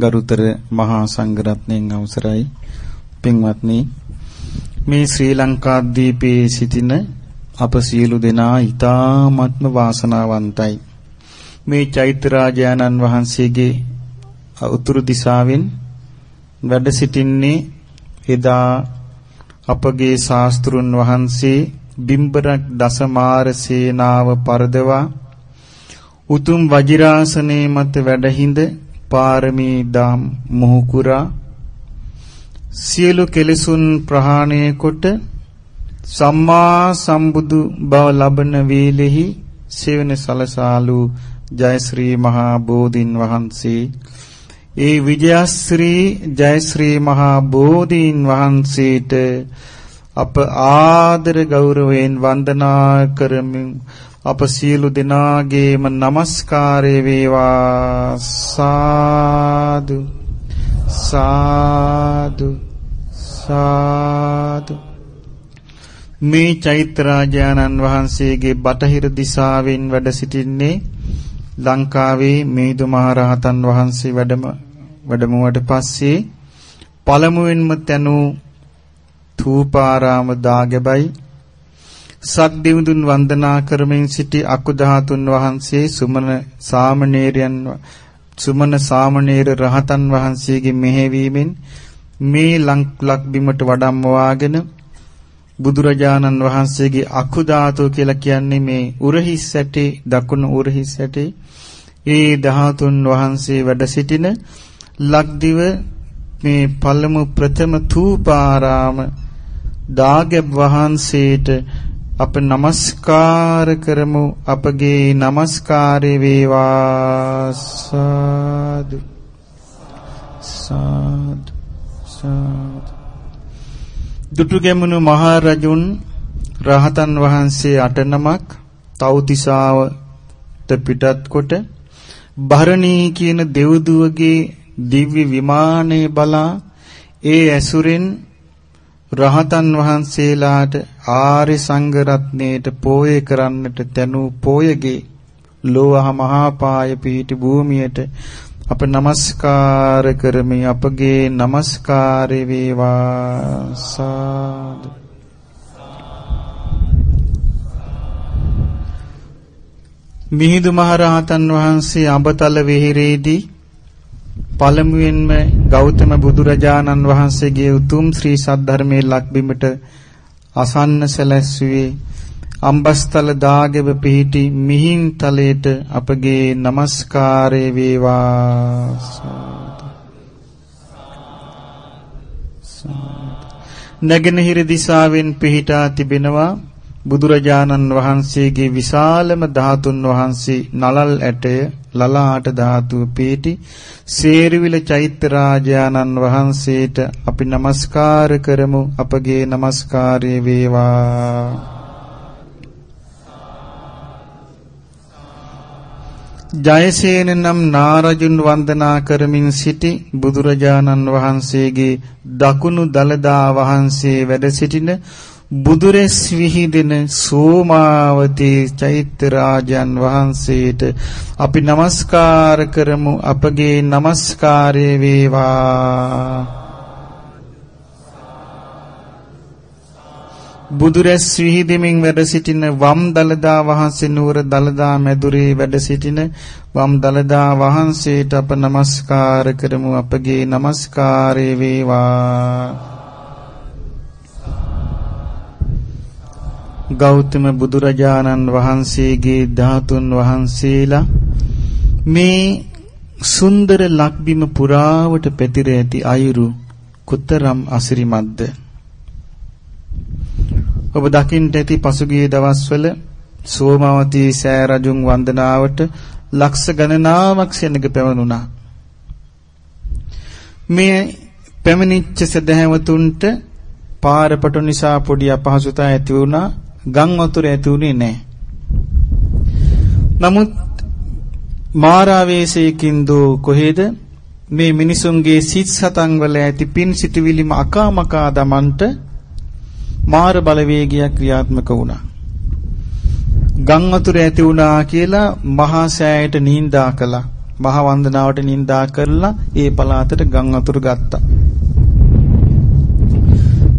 ගරුතර මහා සංඝරත්නයන් අවසරයි. පින්වත්නි මේ ශ්‍රී ලංකාද්වීපයේ සිටින අප සියලු දෙනා ඊ타ත්ම වාසනාවන්තයි. මේ චෛත්‍යරාජානන් වහන්සේගේ උතුරු දිශාවෙන් වැඩ සිටින්නේ එදා අපගේ ශාස්ත්‍රුන් වහන්සේ බිම්බරක් දසමාර සේනාව පරදවා උතුම් වජිරාසනයේ මත වැඩහිඳ පාරමී දම් මොහුකුරා. සියලු කෙලෙසුන් ප්‍රහාණය කොට සම්මා සම්බුදු බව ලබන වේලෙහි සෙවන සලසාලු ජයශ්‍රී මහා බෝධින් වහන්සේ. ඒ විජයශ්‍රී ජයශ්‍රී මහා බෝධීන් වහන්සේට අප ආදර ගෞරවයෙන් වන්දනා කරමින් අප සියලු දෙනාගේම নমස්කාරය වේවා. සාදු. සාදු. සාදු. මේ චෛත්‍යරාජානන් වහන්සේගේ බටහිර දිශාවෙන් වැඩ සිටින්නේ ලංකාවේ මේදු මහරහතන් වහන්සේ වැඩම වැඩමුවට පස්සේ පළමුවෙන්ම තැනූ thූපාරාම දාගැබයි. සක්දිවිඳුන් වන්දනා කරමින් සිටි අකුධාතුන් වහන්සේ සුමන සාමණේරයන් සුමන සාමණේර රහතන් වහන්සේගේ මෙහෙවීමෙන් මේ ලක් බිමට වඩම්මවාගෙන බුදුරජාණන් වහන්සේගේ අකුධාතු කියලා කියන්නේ මේ උරහිස් ඇටේ දකුණු උරහිස් ඇටේ ඒ ධාතුන් වහන්සේ වැඩ සිටින ලක්දිව මේ පළමු ප්‍රථම තූපාරාම දාගැබ් වහන්සේට අප নমස්කාර කරමු. අපගේ নমස්කාරේ වේවා. සාදු. සාදු. සාදු. දුටුගැමුණු මහරජුන් රහතන් වහන්සේ අට නමක් තව්තිසාවට පිටත් කොට භරණී කියන දෙව්දුවගේ දිව්‍ය විමානයේ බලා ඒ ඇසුරෙන් රහතන් වහන්සේලාට ආරි සංඝ රත්නයේට පෝය කරන්නට තනූ පෝයගේ ලෝහ මහා පාය පිහිටි භූමියට අප নমස්කාර කරමි. අපගේ নমස්කාර වේවා. සාදු. මිහිඳු මහරහතන් වහන්සේ අඹතල විහිරේදී පළමුවෙන්ම ගෞතම බුදුරජාණන් වහන්සේගේ උතුම් ශ්‍රී සද්ධර්මයේ ලක්බිමට අසන්න සැලැස්සුවේ අම්බස්තල දාගෙව පිහිටි මිහින් තලයට අපගේ নমස්කාරය වේවා. නැගෙනහිර දිශාවෙන් පිහිටා තිබෙනවා බුදුරජාණන් වහන්සේගේ විශාලම ධාතුන් වහන්සේ නලල් ඇටය. ලලාට ධාතුව පීටි සේරුවිල චෛත්‍ය රාජානන් වහන්සේට අපි নমස්කාර කරමු. අපගේ নমස්කාරය වේවා. ජයසේන නම් නාරජුන් වන්දනා කරමින් සිටි බුදුරජාණන් වහන්සේගේ දකුණු දලදා වහන්සේ වැඩ සිටින බුදුරැස් විහිදෙන සෝමාවතී චෛත්‍ය රාජන් වහන්සේට අපි নমස්කාර කරමු. අපගේ নমස්කාරය වේවා. බුදුරැස් විහිදෙමින් වැඩ සිටින වම් දලදා වහන්සේ නුවර දලදා මැදුරේ වැඩ සිටින වම් දලදා වහන්සේට අප নমස්කාර කරමු. අපගේ নমස්කාරය වේවා. ගෞතම බුදුරජාණන් වහන්සේගේ ධාතුන් වහන්සේලා මේ සුන්දර ලක්බිම පුරාවට පැතිර ඇති අයුරු කොතරම් අසිරිමත්ද? ඔබ දකින්ට ඇති පසුගිය දවස්වල සෝමාවතී සෑ රජුන් වන්දනාවට ලක්ෂ ගණනාවක් සෙනඟ පැවණුණා. මේ පැමිණිච්ච සදහැවතුන්ට පාරපටු නිසා පොඩි අපහසුතා ඇති වුණා. ගම් වතුර ඇති උනේ නැහැ. නමුත් මාරාවේශයකින් දෝ කොහෙද මේ මිනිසුන්ගේ සිත් සතන් වල ඇති පින් සිටවිලිම අකාමකා දමන්ට මාර බලවේගයක් ක්‍රියාත්මක වුණා. ගම් වතුර ඇති වුණා කියලා මහා සෑයට නිඳා කළා. මහ වන්දනාවට නිඳා කරලා ඒ පළාතට ගම් වතුර ගත්තා.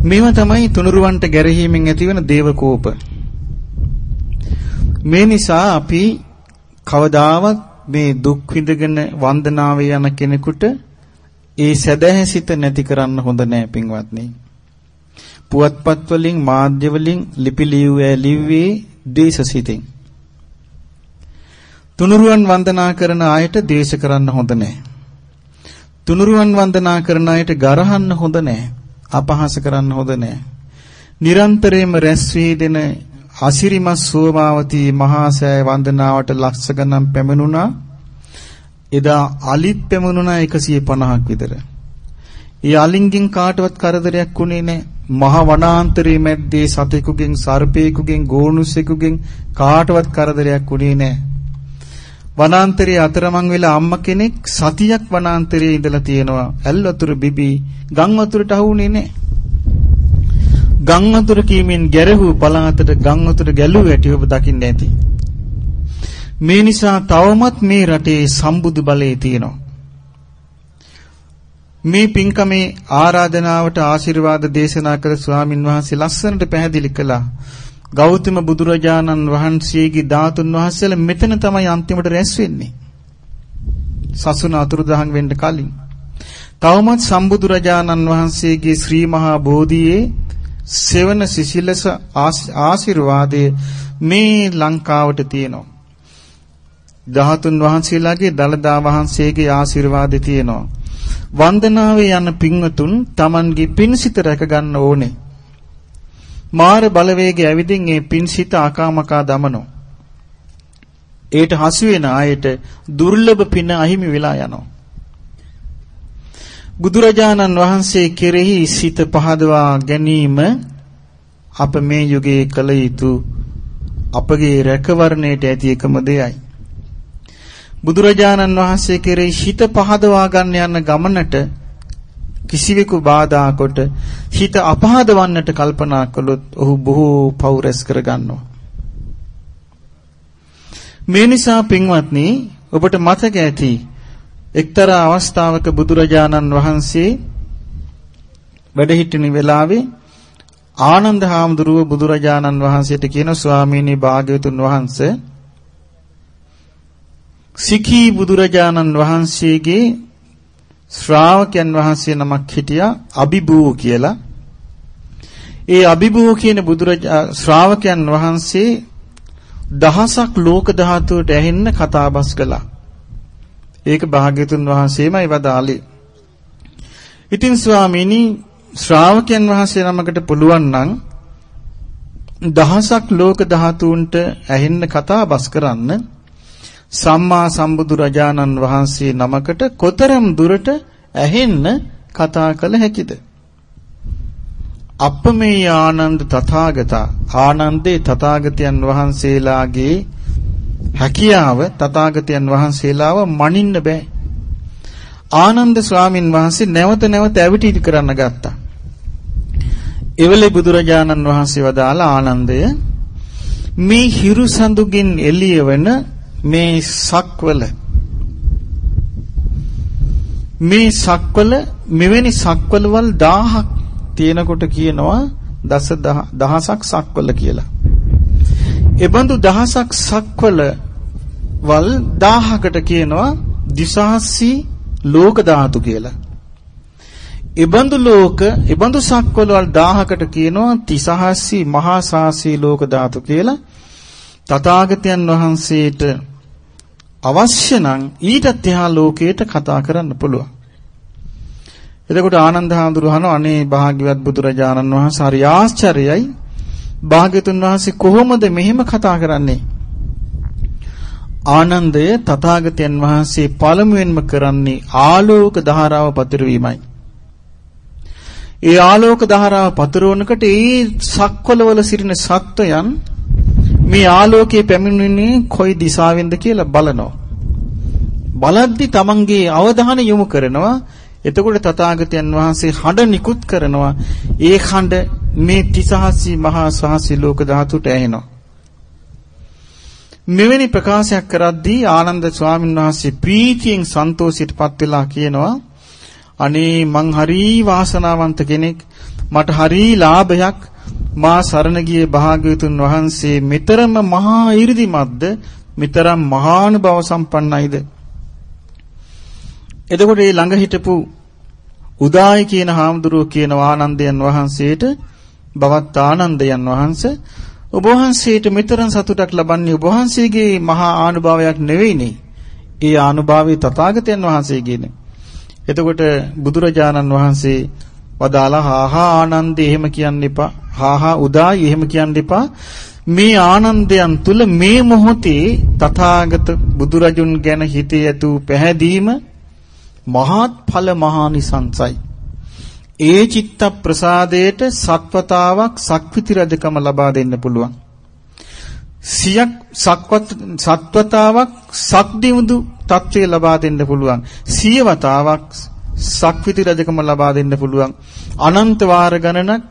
මේව තමයි තුනුරුවන්ට ගැරහීමෙන් ඇතිවන දේව කෝප. මේ නිසා අපි කවදාවත් මේ දුක් විඳගෙන වන්දනාවේ යන කෙනෙකුට ඒ සැදැහැසිත නැති කරන්න හොඳ නෑ පින්වත්නි. පුවත්පත් වලින් මාධ්‍ය වලින් ලිපි ලියුවේ ලිව්වේ දේශසිතින්. තුනුරුවන් වන්දනා කරන අයට දේශ කරන්න හොඳ නෑ. තුනුරුවන් වන්දනා කරන අයට ගරහන්න හොඳ නෑ. අපහාස කරන්න හොඳ නෑ. නිරන්තරයෙන්ම රැස් වී දෙන අසිරිමත් සෝමාවතී මහා සෑය වන්දනාවට ලක්ෂ ගණන් පැමිණුණා. එදා අලිත් පැමුණුණා 150ක් විතර. ඒ අලින්ගෙන් කාටවත් කරදරයක් වුණේ නැහැ. මහ වනාන්තරයේ මැද්දේ සතෙකුගෙන් සර්පයෙකුගෙන් ගෝනුසෙකුගෙන් කාටවත් කරදරයක් වුණේ නැහැ. වනාන්තරයේ අතරමං වෙලා අම්ම කෙනෙක් සතියක් වනාන්තරයේ ඉඳලා තියෙනවා. ඇල් වතුර බිබි ගම් වතුරට අහුුනේ නැහැ. ගම් වතුර කීමෙන් ගැරහූ පළාතට ගම් වතුර ගැලුව ඇටි ඔබ දකින්න ඇති. මේ නිසා තවමත් මේ රටේ සම්බුදු බලය තියෙනවා. මේ පින්කමේ ආරාධනාවට ආශිර්වාද දේශනා කළ ස්වාමින් වහන්සේ ලස්සනට පැහැදිලි කළා. ගෞතම බුදුරජාණන් වහන්සේගේ ධාතුන් වහන්සේලා මෙතන තමයි අන්තිමට රැස් වෙන්නේ. සසුන අතුරුදහන් වෙන්න කලින්. තවමත් සම්බුදුරජාණන් වහන්සේගේ ශ්‍රී මහා බෝධියේ සෙවන සිසිලස ආශිර්වාදයේ මේ ලංකාවට තියෙනවා. ධාතුන් වහන්සේලාගේ දලදා වහන්සේගේ ආශිර්වාදය තියෙනවා. වන්දනාවේ යන පින්වතුන් Tamanගේ පින්සිත රැක ගන්න ඕනේ. මාර බලවේගය ඇවිදින් ඒ පින්සිත අකාමකා දමනෝ. ඒට හසු වෙන අයට දුර්ලභ පින අහිමි වෙලා යනවා. බුදුරජාණන් වහන්සේ කෙරෙහි සිත පහදවා ගැනීම අප මේ යුගයේ කළ යුතු අපගේ රැකවරණයට ඇති එකම දෙයයි. බුදුරජාණන් වහන්සේ කෙරෙහි හිත පහදවා ගන්න යන ගමනට කිසිවෙකු බාධා කොට හිත අපහදවන්නට කල්පනා කළොත් ඔහු බොහෝ පව් රැස් කර ගන්නවා. මේ නිසා පින්වත්නි ඔබට මතක ඇති එක්තරා අවස්ථාවක බුදුරජාණන් වහන්සේ වැඩ සිටින වෙලාවේ ආනන්ද හාමුදුරුව බුදුරජාණන් වහන්සේට කියන ස්වාමීනි භාග්‍යවතුන් වහන්සේ සිකී බුදුරජාණන් වහන්සේගේ ශ්‍රාවකයන් වහන්සේ නමක් හිටියා අබිබූ කියලා. ඒ අබිබූ කියන බුදුරජා ශ්‍රාවකයන් වහන්සේ දහසක් ලෝක ධාතුවට ඇහෙන්න කතාබස් කළා. ඒක භාග්‍යතුන් වහන්සේමයි වදාළේ. ඉතින් ස්වාමීනි ශ්‍රාවකයන් වහන්සේ නමකට පුළුවන් නම් දහසක් ලෝක ධාතුන්ට ඇහෙන්න කතාබස් කරන්න සම්මා සම්බුදු රජාණන් වහන්සේ නමකට කොතරම් දුරට ඇහෙන්න කතා කළ හැකිද? අප්පමේ ආනන්ද තථාගත ආනන්දේ තථාගතයන් වහන්සේලාගේ හැකියාව තථාගතයන් වහන්සේලාව මනින්න බෑ. ආනන්ද ස්වාමින් වහන්සේ නැවත නැවත ඇවිටිලි කරන්න ගත්තා. එවලේ බුදුරජාණන් වහන්සේ වදාළ ආනන්දය මේ හිරු සඳුගින් එළියවන මේ සක්වල මේ සක්වල මෙවැනි සක්වලවල් 1000ක් තියෙනකොට කියනවා දස දහසක් සක්වල කියලා. එබඳු දහසක් සක්වල වල් 1000කට කියනවා දිසාස්සී ලෝක ධාතු කියලා. එබඳු ලෝක, එබඳු සක්වල වල් 1000කට කියනවා තිසහස්සී මහා සාසී ලෝක ධාතු කියලා. තථාගතයන් වහන්සේට අවශ්‍ය නම් ඊටත් එහා ලෝකයට කතා කරන්න පුළුවන්. එතකොට ආනන්ද හාමුදුරුවෝ අනේ භාග්‍යවත් බුදුරජාණන් වහන්සේ හරි ආශ්චර්යයි. භාග්‍යතුන් වහන්සේ කොහොමද මෙහෙම කතා කරන්නේ? ආනන්දය තථාගතයන් වහන්සේ පළමුවෙන්ම කරන්නේ ආලෝක ධාරාව පතිරවීමයි. ඒ ආලෝක ධාරාව පතරවනකොට ඒ සක්වලවල සිටින සත්වයන් මේ ආලෝකයේ පැමිණෙන්නේ කොයි දිශාවෙන්ද කියලා බලනවා. බලද්දි තමන්ගේ අවධානය යොමු කරනවා. එතකොට තථාගතයන් වහන්සේ හඬ නිකුත් කරනවා. ඒ හඬ මේ තිසහසි මහා සහසි ලෝක ධාතුට ඇහෙනවා. මෙවැනි ප්‍රකාශයක් කරද්දී ආනන්ද ස්වාමීන් වහන්සේ ප්‍රීතියෙන් සන්තෝෂයටපත් වෙලා කියනවා අනේ මං හරි වාසනාවන්ත කෙනෙක් මට හරි ලාභයක් මා සරණ ගියේ භාග්‍යවතුන් වහන්සේ මෙතරම් මහා 이르දිමත්ද මෙතරම් මහානුභව සම්පන්නයිද එතකොට මේ ළඟ හිටපු උදායි කියන හාමුදුරුවෝ කියන ආනන්දයන් වහන්සේට බවත් ආනන්දයන් වහන්සේ ඔබ වහන්සේට මෙතරම් සතුටක් ලබන්නේ ඔබ වහන්සේගේ මහා ආනුභාවයක් නෙවෙයිනේ. ඒ ආනුභාවය තථාගතයන් වහන්සේගේනේ. එතකොට බුදුරජාණන් වහන්සේ වදාලා හාහා ආනන්දේ එහෙම කියන්න එපා. හාහා උදායි එහෙම කියන්න එපා. මේ ආනන්දයන් තුල මේ මොහොතේ තථාගත බුදුරජුන් ගැන හිතේ ඇතු පැහැදීම මහත් ඵල මහානිසංසයි. ඒ චිත්ත ප්‍රසාදයට සත්වතාවක් සක්විති රජකම ලබා දෙන්න පුළුවන්. සියක් සක්වත් සත්වතාවක් සක්දිමුදු තත්ත්වය ලබා දෙන්න පුළුවන්. සියවතාවක් සක්විති රජකම ලබා දෙන්න පුළුවන්. අනන්ත වාර ගණනක්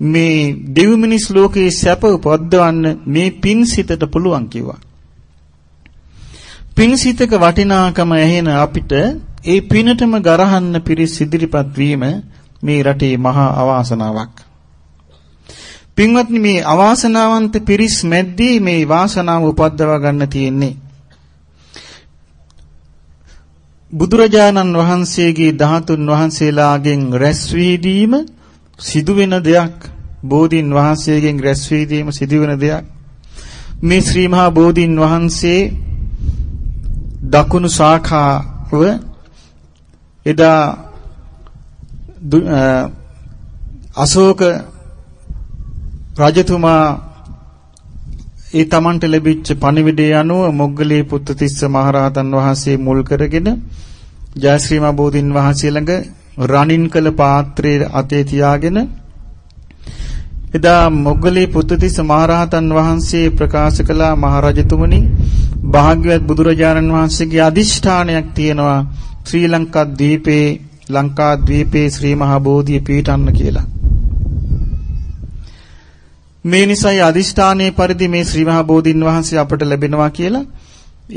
මේ දෙව් මිනිස් ලෝකයේ සැප උපද්දවන්න මේ පින් සිතට පුළුවන් කිව්වා. පින් සිතක වටිනාකම ඇහෙන අපිට ඒ පිනටම ගරහන්න පිරිස් ඉදිරිපත් වීම මේ රටේ මහා අවාසනාවක්. පින්වත්නි මේ අවාසනාවන්ත පිරිස් මැද්දේ මේ වාසනාව උපද්දවා ගන්න තියෙන්නේ. බුදුරජාණන් වහන්සේගේ ධාතුන් වහන්සේලාගෙන් රැස් වීදීම සිදුවෙන දෙයක්. බෝධීන් වහන්සේගෙන් රැස් වීදීම සිදුවෙන දෙයක්. මේ ශ්‍රී මහා බෝධීන් වහන්සේ දකුණු ශාඛාව එදා අශෝක රජතුමා ඒ තමන්ට ලැබිච්ච පණිවිඩය අනුව මොග්ගලී පුත්තිස්ස මහරහතන් වහන්සේ මුල් කරගෙන ජයශ්‍රීමා බෝධින් වහන්සේ ළඟ රණින් කළ පාත්‍රයේ අතේ තියාගෙන එදා මොග්ගලී පුත්තිස්ස මහරහතන් වහන්සේ ප්‍රකාශ කළ මහරජතුමනි භාග්‍යවත් බුදුරජාණන් වහන්සේගේ අදිෂ්ඨානයක් තියෙනවා ශ්‍රී ලංකා ද්වීපේ ලංකා ද්වීපේ ශ්‍රී මහා බෝධිය පීඨන්න කියලා. මේ නිසයි අදිෂ්ඨානයේ පරිදි මේ ශ්‍රී මහා බෝධින් වහන්සේ අපට ලැබෙනවා කියලා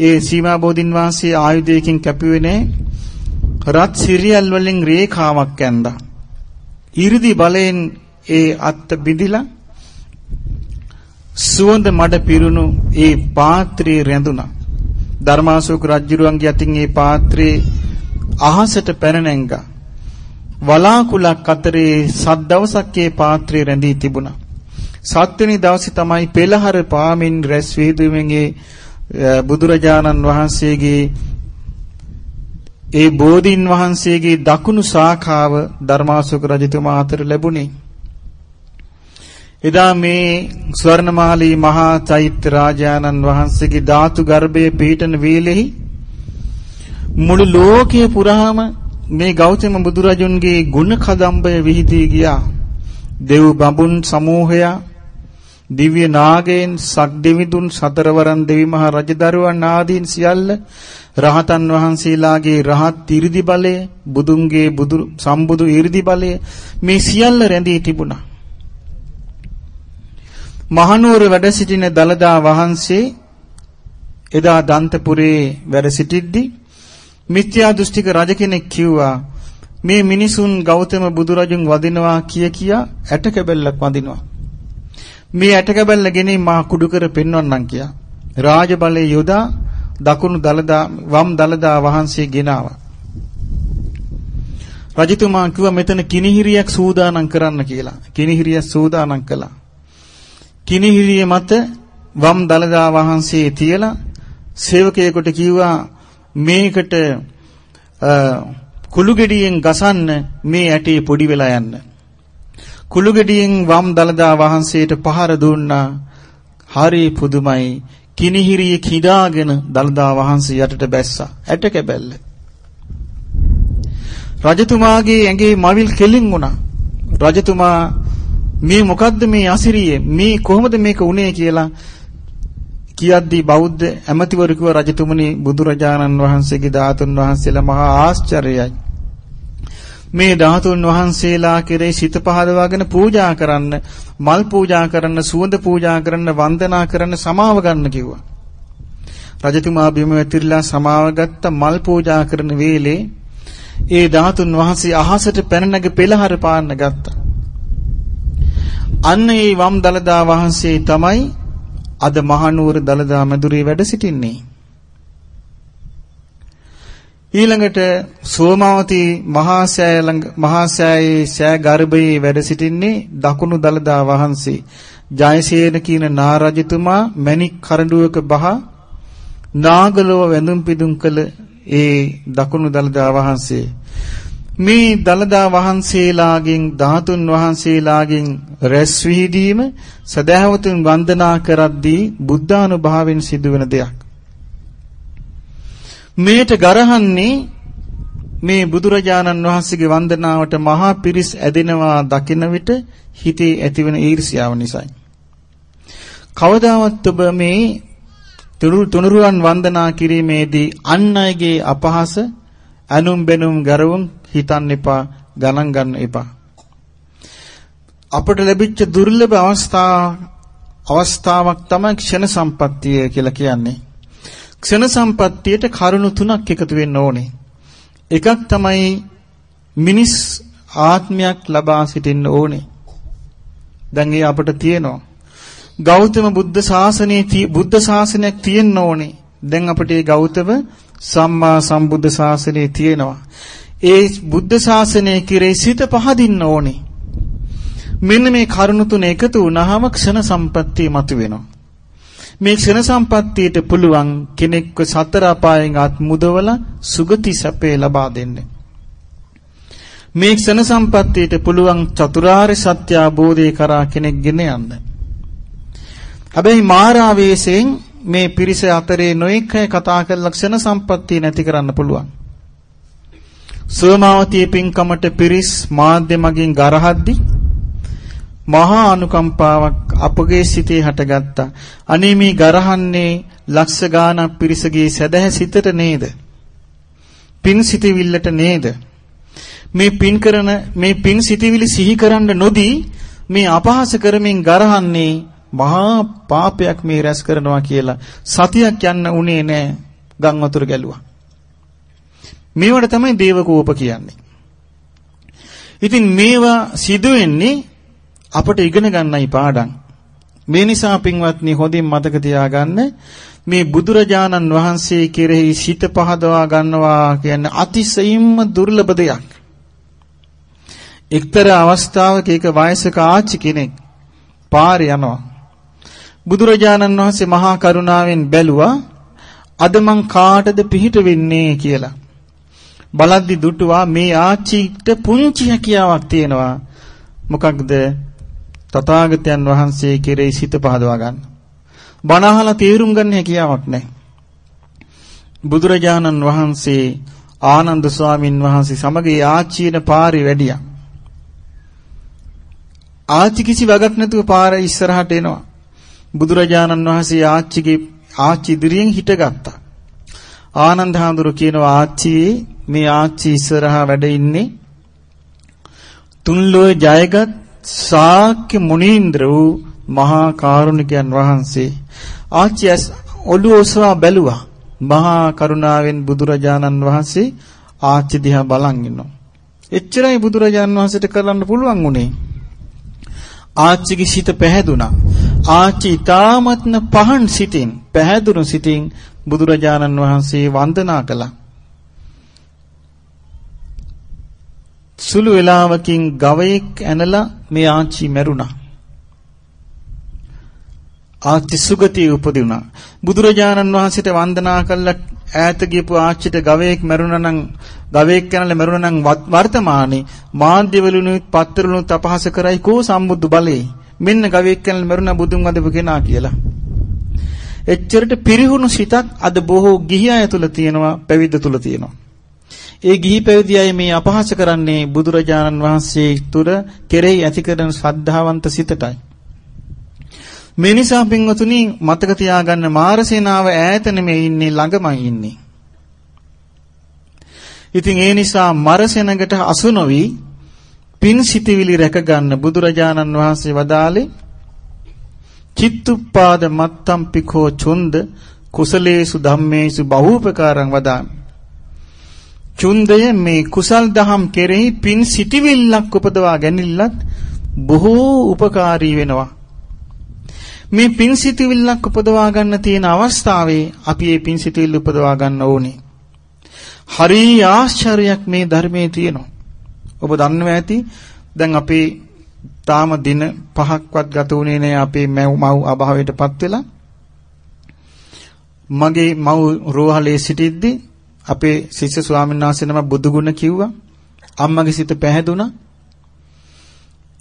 ඒ ශ්‍රී මහා බෝධින් වහන්සේ ආයුධයකින් කැපුවේ නැහැ. රත් සිරියල් වලින් රේඛාවක් ඇඳා. 이르දි බලෙන් ඒ අත් බිඳිලා සුවඳ මඩ පිරුණු ඒ පාත්‍රයේ රැඳුණා. ධර්මාශෝක රජුරුවන්ගේ අතින් ඒ පාත්‍රයේ අහසට පැන නැංගා. වලාකුලක් අතරේ සත් දවසක් ඒ පාත්‍රය රැඳී තිබුණා. සත්වෙනි දවසේ තමයි පෙළහර පාමින් රැස් වේදුමෙන්ගේ බුදුරජාණන් වහන්සේගේ ඒ බෝධින් වහන්සේගේ දකුණු ශාඛාව ධර්මාශෝක රජතුමා අතර ලැබුණේ. එදා මේ ස්වර්ණමාලී මහා චෛත්‍ය රාජානන් වහන්සේගේ ධාතු ගර්භයේ පීඨන වේලෙහි මුළු ලෝකයේ පුරාම මේ ගෞතම බුදුරජුන්ගේ ගුණ කදම්බය විහිදී ගියා. දෙව් බඹුන් සමූහයා දිව්‍ය නාගයන් සක්දෙවිඳුන් සතරවරන් දෙවි මහ රජදරුවන් ආදීන් සියල්ල රහතන් වහන්සේලාගේ රහත් 이르දි බලය බුදුන්ගේ බුදු සම්බුදු 이르දි බලය මේ සියල්ල රැඳී තිබුණා. මහනුවර වැඩ සිටින දලදා වහන්සේ එදා දන්තපුරේ වැඩ සිටිද්දී මිත්‍යා දෘෂ්ටික රජ කෙනෙක් කිව්වා මේ මිනිසුන් ගෞතම බුදුරජුන් වදිනවා කිය කියා ඇටකැබැල්ලක් වදිනවා. මේ ඇටකැබැල්ල ගෙනින් මා කුඩු කර පෙන්වන්නම් කියා. රාජ බලයේ යොදා දකුණු දලදා වම් දලදා වහන්සේ ගෙනාවා. රජතුමා කිව්වා මෙතන කිනිහිරියක් සූදානම් කරන්න කියලා. කිනිහිරිය සූදානම් කළා. කිනිහිරිය මත වම් දලදා වහන්සේ තියලා සේවකයෙකුට කිව්වා මේකට කුළු ගෙඩියෙන් ගසන්න මේ ඇටේ පොඩි වෙලා යන්න. කුළු ගෙඩියෙන් වම් දලදා වහන්සේට පහර දුන්නා. හරි පුදුමයි. කිනිහිරිය කිදාගෙන දලදා වහන්සේ යටට බැස්සා. ඇට කැබැල්ල. රජතුමාගේ ඇඟේ මවිල් කෙලින් වුණා. රජතුමා මේ මොකද්ද මේ අසිරියේ මේ කොහොමද මේක උනේ කියලා කියද්දී බෞද්ධ ඇමතිවරු කිව්ව රජතුමනි බුදුරජාණන් වහන්සේගේ ධාතුන් වහන්සේලා මහා ආශ්චර්යයි. මේ ධාතුන් වහන්සේලා කෙරේ සිත පහදවාගෙන පූජා කරන්න, මල් පූජා කරන්න, සුවඳ පූජා කරන්න, වන්දනා කරන්න සමාව ගන්න කිව්වා. රජතුමා බිම වැතිරිලා සමාව ගත්ත මල් පූජා කරන වේලේ ඒ ධාතුන් වහන්සේ අහසට පැන නැග පෙළහර පාන්න ගත්තා. අන්න ඒ වම් දලදා වහන්සේ තමයි අද මහනුවර දලදා මැදුරේ වැඩ සිටින්නේ. ඊළඟට සෝමාවති මහා සෑය ළඟ මහා සෑයේ සෑ ගර්භයේ වැඩ සිටින්නේ දකුණු දලදා වහන්සේ. ජයසේන කියන නාරජතුමා මණික් කරඬුවක බහ නාගලව වැඳුම් පිදුම් කළ ඒ දකුණු දලදා වහන්සේ මේ දලදා වහන්සේලාගෙන් ධාතුන් වහන්සේලාගෙන් රැස් විහිදීම සදහවතුන් වන්දනා කරද්දී බුද්ධානුභාවයෙන් සිදුවෙන දෙයක්. මේට ගරහන්නේ මේ බුදුරජාණන් වහන්සේගේ වන්දනාවට මහා පිරිස් ඇදෙනවා දකින විට හිතේ ඇතිවන ඊර්ෂ්‍යාව නිසායි. කවදාවත් ඔබ මේ තුනුරුවන් වන්දනා කිරීමේදී අන් අයගේ අපහාස අනුම් බෙනුම් ගරවුම් හිතන්න එපා ගණන් ගන්න එපා. අපට ලැබිච්ච දුර්ලභ අවස්ථා අවස්ථාවක් තමයි ක්ෂණ සම්පත්තිය කියලා කියන්නේ. ක්ෂණ සම්පත්තියට කරුණු තුනක් එකතු වෙන්න ඕනේ. එකක් තමයි මිනිස් ආත්මයක් ලබා සිටින්න ඕනේ. දැන් ඒ අපට තියෙනවා. ගෞතම බුද්ධ ශාසනයේ බුද්ධ ශාසනයක් තියෙන්න ඕනේ. දැන් අපිට මේ ගෞතම සම්මා සම්බුද්ධ ශාසනය තියෙනවා. ඒ බුද්ධ ශාසනය කිරේ සිත පහදින්න ඕනේ. මෙන්න මේ කරුණු තුන එකතු වුණාම ක්ෂණ සම්පත්තිය මතුවෙනවා. මේ ක්ෂණ සම්පත්තියට පුළුවන් කෙනෙක්ව සතර අපායෙන් අත් මුදවලා සුගති සැපේ ලබා දෙන්නේ. මේ ක්ෂණ සම්පත්තියට පුළුවන් චතුරාර්ය සත්‍ය අවබෝධය කරා කෙනෙක් ගෙන යන්න. හැබැයි මාරාවේශයෙන් මේ පිරිස අතරේ නොඑක අය කතා කරලා ක්ෂණ සම්පත්තිය නැති කරන්න පුළුවන්. සෝමාවතී පින්කමට පිරිස් මාධ්‍ය මගින් ගරහද්දි මහා අනුකම්පාවක් අපගේ සිතේ හටගත්තා. අනේ මේ ගරහන්නේ ලක්ෂ ගාණක් පිරිසගේ සදහැ සිතට නේද? පින් සිතවිල්ලට නේද? මේ පින් කරන මේ පින් සිතවිලි සිහි කරන්න නොදී මේ අපහාස කරමින් ගරහන්නේ මහා පාපයක් මේ රැස් කරනවා කියලා සතියක් යන්න උනේ නැහැ ගම් වතුර ගැලුවා. මේවට තමයි දේවකෝප කියන්නේ. ඉතින් මේවා සිදු වෙන්නේ අපට ඉගෙන ගන්නයි පාඩම්. මේ නිසා පින්වත්නි හොඳින් මතක තියාගන්න මේ බුදුරජාණන් වහන්සේ කෙරෙහි සිත පහදවා ගන්නවා කියන්නේ අතිශයින්ම දුර්ලභ දෙයක්. එක්තරා අවස්ථාවක ඒක වයසක ආච්චි කෙනෙක් පාරේ යනවා. බුදුරජාණන් වහන්සේ මහා කරුණාවෙන් බැලුවා අද මං කාටද පිහිට වෙන්නේ කියලා. බලද්දි දුටුවා මේ ආච්චිට පුංචි හැකියාවක් තියෙනවා. මොකක්ද? තථාගතයන් වහන්සේ කෙරෙහි සිත පහදවා ගන්න. බණ අහලා තේරුම් ගන්න හැකියාවක් නැහැ. බුදුරජාණන් වහන්සේ ආනන්ද ස්වාමින් වහන්සේ සමග ආච්චියන පාරේ වැඩියා. ආච්චි කිසි වගක් නැතුව පාර ඉස්සරහට එනවා. බුදුරජාණන් වහන්සේ ආච්චිගේ ආච්චි ඉදිරියෙන් හිටගත්තා. ආනන්ද හාමුදුරු කියනවා ආච්චි මේ ආච්චි ඉස්සරහා වැඩ ඉන්නේ තුන්ලොව ජයගත් ශාක්‍ය මුනීන්ද්‍ර වූ මහා කාරුණිකයන් වහන්සේ ආච්චි ඔළුව ඔසවා බැලුවා මහා කරුණාවෙන් බුදුරජාණන් වහන්සේ ආච්චි දිහා බලන් ඉන්නවා එච්චරයි බුදුරජාණන් වහන්සේට කරන්න පුළුවන් උනේ ආච්චිගේ සිත පැහැදුනා. ආච්චි ඊ타මත්න පහන් සිතින් පැහැදුණු සිතින් බුදුරජාණන් වහන්සේ වන්දනා කළා. සුළු වේලාවකින් ගවයෙක් ඇනලා මේ ආච්චි මැරුණා. ආච්චි සුගතිය උපදිනා. බුදුරජාණන් වහන්සේට වන්දනා කළා ඈත ගියපු ආච්චිට ගවයෙක් මැරුණා නම් ගවයෙක් කනල මැරුණා නම් වර්තමානයේ මාධ්‍යවලුනුත් පත්තරලුනුත් අපහාස කරයි කෝ සම්බුදු බලේ මෙන්න ගවයෙක් කනල මැරුණා බුදුන් වදපු කෙනා කියලා. එච්චරට පිරිහුණු සිතක් අද බොහෝ ගිහි අය තුල තියෙනවා පැවිද්ද තුල තියෙනවා. ඒ ගිහි පැවිදි අය මේ අපහාස කරන්නේ බුදුරජාණන් වහන්සේ තුර කෙරෙහි ඇති කරන ශ්‍රද්ධාවන්ත සිතටයි. මේ නිසා පින්වතුනි මතක තියාගන්න මාරසේනාව ඈත නෙමෙයි ඉන්නේ ළඟමයි ඉන්නේ. ඉතින් ඒ නිසා මරසෙනගට අසු නොවි පින් සිටිවිලි රැකගන්න බුදුරජාණන් වහන්සේ වදාළේ චිත්තුප්පාද මත්තම් පිකෝ චොන්ද කුසලේසු ධම්මේසු බහූපකාරං වදාමි. චුන්දය මේ කුසල් දහම් කෙරෙහි පින් සිටිවිල්ලක් උපදවා ගැනීමලත් බොහෝ උපකාරී වෙනවා. මේ පින් සිටිවිල්ලක් උපදවා ගන්න තියෙන අවස්ථාවේ අපි මේ පින් සිටිවිල්ල උපදවා ගන්න ඕනේ. හරි ආශ්චර්යයක් මේ ධර්මයේ තියෙනවා. ඔබ දන්නවා ඇති දැන් අපේ තාම දින පහක්වත් ගත වුණේ නැහැ අපේ මව් අභාවයටපත් වෙලා. මගේ මව් රෝහලේ සිටිද්දී අපේ ශිෂ්‍ය ස්වාමීන් වහන්සේ නම බුදු ගුණ කිව්වා. අම්මගේ සිත පැහැදුනා.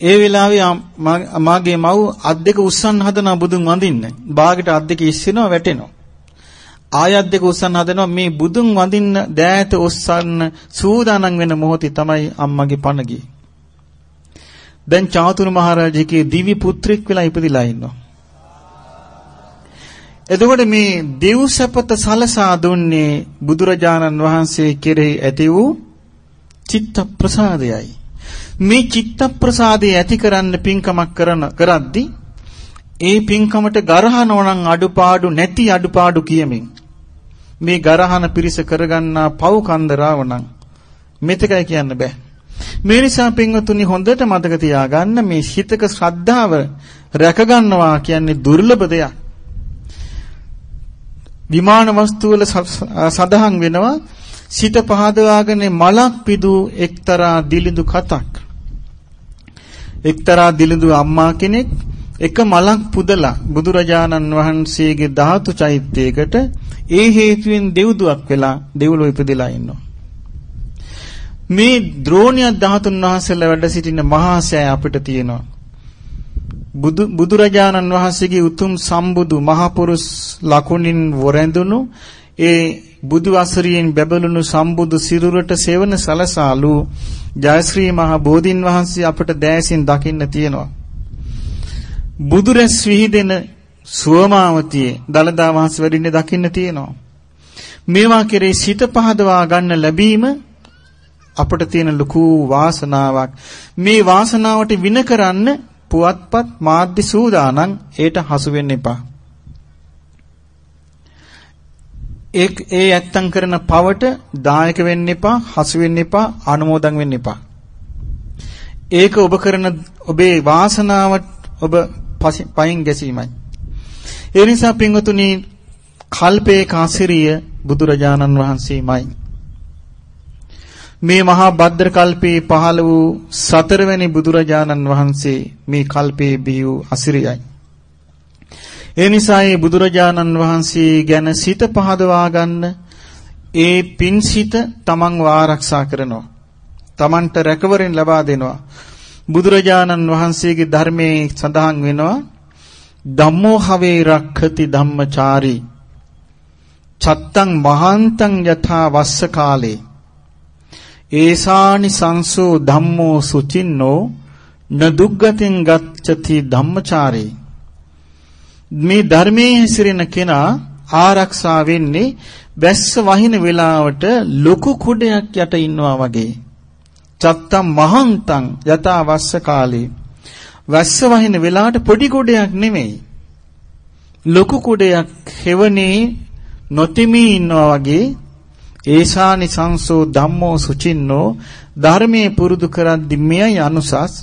ඒ වෙලාවේ මාගේ මව් අත් දෙක උස්සන්න හදනවා බුදුන් වඳින්න. බාගෙට අත් දෙක ඉස්සෙනවා වැටෙනවා. ආයත් දෙක උස්සන්න හදනවා මේ බුදුන් වඳින්න දෑත උස්සන්න සූදානම් වෙන මොහොතේ තමයි අම්මගේ පණ ගියේ. දැන් චාතුරු මහරජගේ දිවි පුත්‍රෙක් වෙලා ඉපදිලා ඉන්නවා. එතකොට මේ දෙව් සැපත සලසා දුන්නේ බුදුරජාණන් වහන්සේ කෙරෙහි ඇති වූ චිත්ත ප්‍රසාදයයි. මේ චිත්ත ප්‍රසාදය ඇති කරන්න පින්කමක් කරන කරද්දී ඒ පින්කමට ගරහනෝ නම් අඩුපාඩු නැති අඩුපාඩු කියමින් මේ ගරහන පිරිස කරගන්නා පව් කන්දරාව නම් මෙතකයි කියන්න බෑ. මේ නිසා පින්වතුනි හොඳට මතක තියාගන්න මේ හිතක ශ්‍රද්ධාව රැකගන්නවා කියන්නේ දුර්ලභ දෙයක්. විමාන වස්තු වල සඳහන් වෙනවා සිත පහදවාගෙන මලක් පිදු එක්තරා දිලිඳු කතක්. එක්තරා දිලිඳු අම්මා කෙනෙක් එක මලක් පුදලා බුදුරජාණන් වහන්සේගේ ධාතු චෛත්‍යයකට ඒ හේතුවෙන් දෙව්දුවක් වෙලා දෙව්ලොව ඉපදලා ඉන්නවා. මේ ද්‍රෝණ්‍ය ධාතුන් වහන්සේලා වැඩ සිටින මහා සෑය අපිට තියෙනවා. බුදු බුදුරජාණන් වහන්සේගේ උතුම් සම්බුදු මහපුරුස් ලකුණින් වරැඳුණු ඒ බුදු අසරියෙන් බැබළුණු සම්බුදු සිරුරට සෙවන සලසාලු ජයශ්‍රී මහ බෝධින් වහන්සේ අපට දෑසින් දකින්න තියෙනවා. බුදුරැස් විහිදෙන සුවමාවතියේ දලදා වහන්සේ වැඩින්නේ දකින්න තියෙනවා. මේවා කෙරේ සිත පහදවා ගන්න ලැබීම අපට තියෙන ලොකු වාසනාවක්. මේ වාසනාවට වින කරන්න පුවත්පත් මාධ්‍ය සූදානම් ඒට හසු වෙන්න එපා. ඒ ඒ ඇත්තම් කරන පවට දායක වෙන්න එපා, හසු වෙන්න එපා, අනුමෝදන් වෙන්න එපා. ඒක ඔබ කරන ඔබේ වාසනාවට ඔබ පයින් ගැසීමයි. ඒ නිසා පින්වතුනි කල්පේ කාසිරිය බුදුරජාණන් වහන්සේමයි. මේ මහා භද්‍ර කල්පේ පහළ වූ සතරවැනි බුදුරජාණන් වහන්සේ මේ කල්පේ බිහි වූ අසිරියයි. ඒ නිසා මේ බුදුරජාණන් වහන්සේ ගැන සිත පහදවා ගන්න ඒ පින්සිත තමන් ආරක්ෂා කරනවා. තමන්ට රැකවරෙන් ලබා දෙනවා. බුදුරජාණන් වහන්සේගේ ධර්මයේ සඳහන් වෙනවා. ධම්මෝ හවේ රක්ඛති ධම්මචාරී. චත්තං මහන්තං යථා වස්ස කාලේ. ඒසානි සංසෝ ධම්මෝ සුචින්නෝ න දුග්ගතින් ගච්ඡති ධම්මචාරී. මේ ධර්මයේ හැසිරෙන කෙනා ආරක්ෂා වෙන්නේ වැස්ස වහින වෙලාවට ලොකු කුඩයක් යට ඉන්නවා වගේ. චත්තම් මහන්තං යතා වස්ස කාලේ. වැස්ස වහින වෙලාවට පොඩි කුඩයක් නෙමෙයි. ලොකු කුඩයක් හෙවණේ නොතිමී ඉන්නවා වගේ ඒසානි සංසෝ ධම්මෝ සුචින්නෝ ධර්මයේ පුරුදු කරද්දි මෙයයි අනුසස්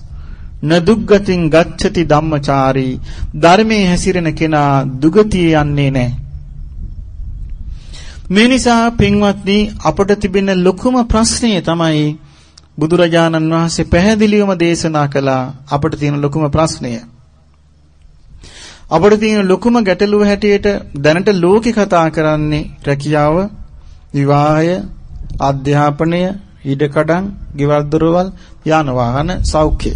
නදුග්ගතින් ගච්ඡති ධම්මචාරී ධර්මයේ හැසිරෙන කෙනා දුගතිය යන්නේ නැහැ. මේ නිසා පින්වත්නි අපට තිබෙන ලොකුම ප්‍රශ්නය තමයි බුදුරජාණන් වහන්සේ පැහැදිලිවම දේශනා කළා අපට තියෙන ලොකුම ප්‍රශ්නය. අපට තියෙන ලොකුම ගැටලුව හැටියට දැනට ලෝකේ කතා කරන්නේ රැකියාව, විවාහය, අධ්‍යාපනය, ඉඩකඩම්, ගෙවල් දොරවල්, යාන වාහන, සෞඛ්‍ය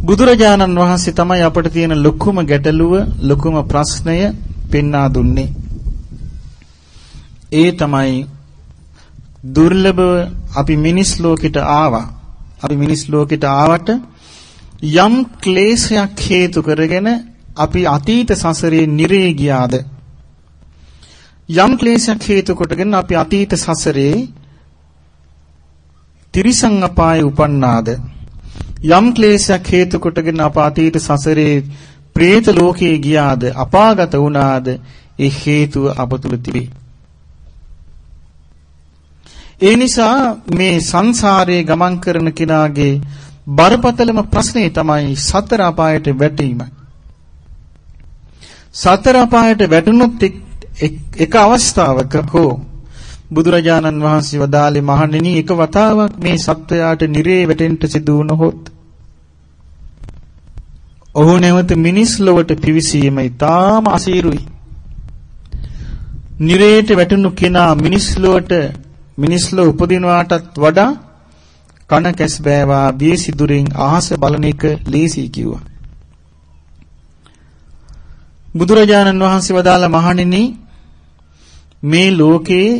බුදුරජාණන් වහන්සේ තමයි අපට තියෙන ලොකුම ගැටලුව ලොකුම ප්‍රශ්නය පෙන්වා දුන්නේ. ඒ තමයි දුර්ලභව අපි මිනිස් ලෝකෙට ආවා. අපි මිනිස් ලෝකෙට ආවට යම් ක්ලේශයක් හේතු කරගෙන අපි අතීත සසරේ නිරේ ගියාද යම් ක්ලේශයක් හේතු කොටගෙන අපි අතීත සසරේ තිරිසං අපායේ උපන්නාද යම් ක්ලේශයක් හේතු කොටගෙන අප අතීත සසරේ പ്രേත ලෝකයේ ගියාද අපාගත වුණාද ඒ හේතුව අප තුල තිබේ. ඒ නිසා මේ සංසාරයේ ගමන් කරන කෙනාගේ බරපතලම ප්‍රශ්නේ තමයි සතර අපායට වැටීම. සතර අපායට වැටුනොත් එක අවස්ථාවක හෝ බුදුරජාණන් වහන්සේ වදාළේ මහණෙනි එක වතාවක් මේ සත්වයාට නිරේ වැටෙන්න සිදු වුණොත් ඔහු නැවත මිනිස් ලොවට පිවිසීම ඉතාම අසීරුයි. නිරේට වැටුණු කෙනා මිනිස් ලොවට මිනිස් ලොව උපදිනවාටත් වඩා කන කැස් බෑවා බිය සිදුරින් අහස බලන එක ලේසි කිව්වා. බුදුරජාණන් වහන්සේ වදාළ මහණෙනි මේ ලෝකේ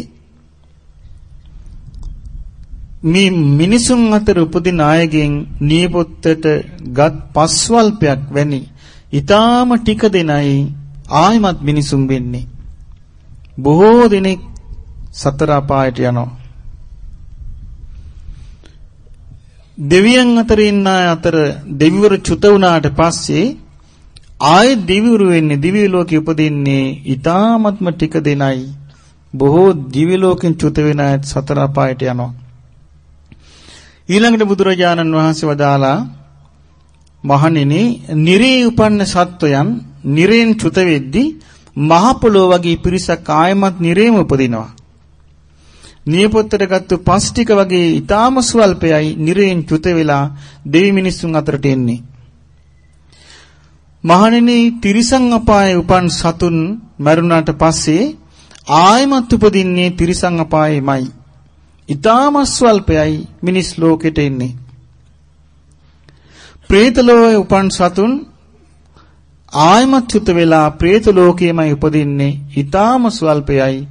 මේ මිනිසුන් අතර උපදින අයගෙන් නියපොත්තට ගත් පස්වල්පයක් වැනි ඊටාම ටික දෙනයි ආයමත් මිනිසුන් වෙන්නේ බොහෝ දෙනෙක් සතර අපායට යනවා. දෙවියන් අතර ඉන්න අතර දෙවිවරු චුත වුණාට පස්සේ ආයෙත් දිවිවරු වෙන්නේ දිව්‍ය ලෝකෙ උපදින්නේ ඊ타ත්ම ටික දෙනයි. බොහෝ දිව්‍ය ලෝකෙන් චුත වෙන අය සතර අපායට යනවා. ඊළඟට බුදුරජාණන් වහන්සේ වදාලා මහණෙනි නිරේ උපන්න සත්වයන් නිරෙන් චුත වෙද්දී මහ පොළොව වගේ පිරිසක් ආයමත් නිරේම උපදිනවා. නියපොත්තට ගත්ත පස් ටික වගේ ඊටාම ස්වල්පයයි නිරයෙන් චුත වෙලා දෙවි මිනිසුන් අතරට එන්නේ. මහණෙනි තිරිසං අපායේ උපන් සතුන් මරුණාට පස්සේ ආයමත් උපදින්නේ තිරිසං අපායේමයි. ඊටාම ස්වල්පයයි මිනිස් ලෝකෙට එන්නේ. പ്രേත ලෝකයේ උපන් සතුන් ආයමත් චුත වෙලා പ്രേත ලෝකයේමයි උපදින්නේ. ඊටාම ස්වල්පයයි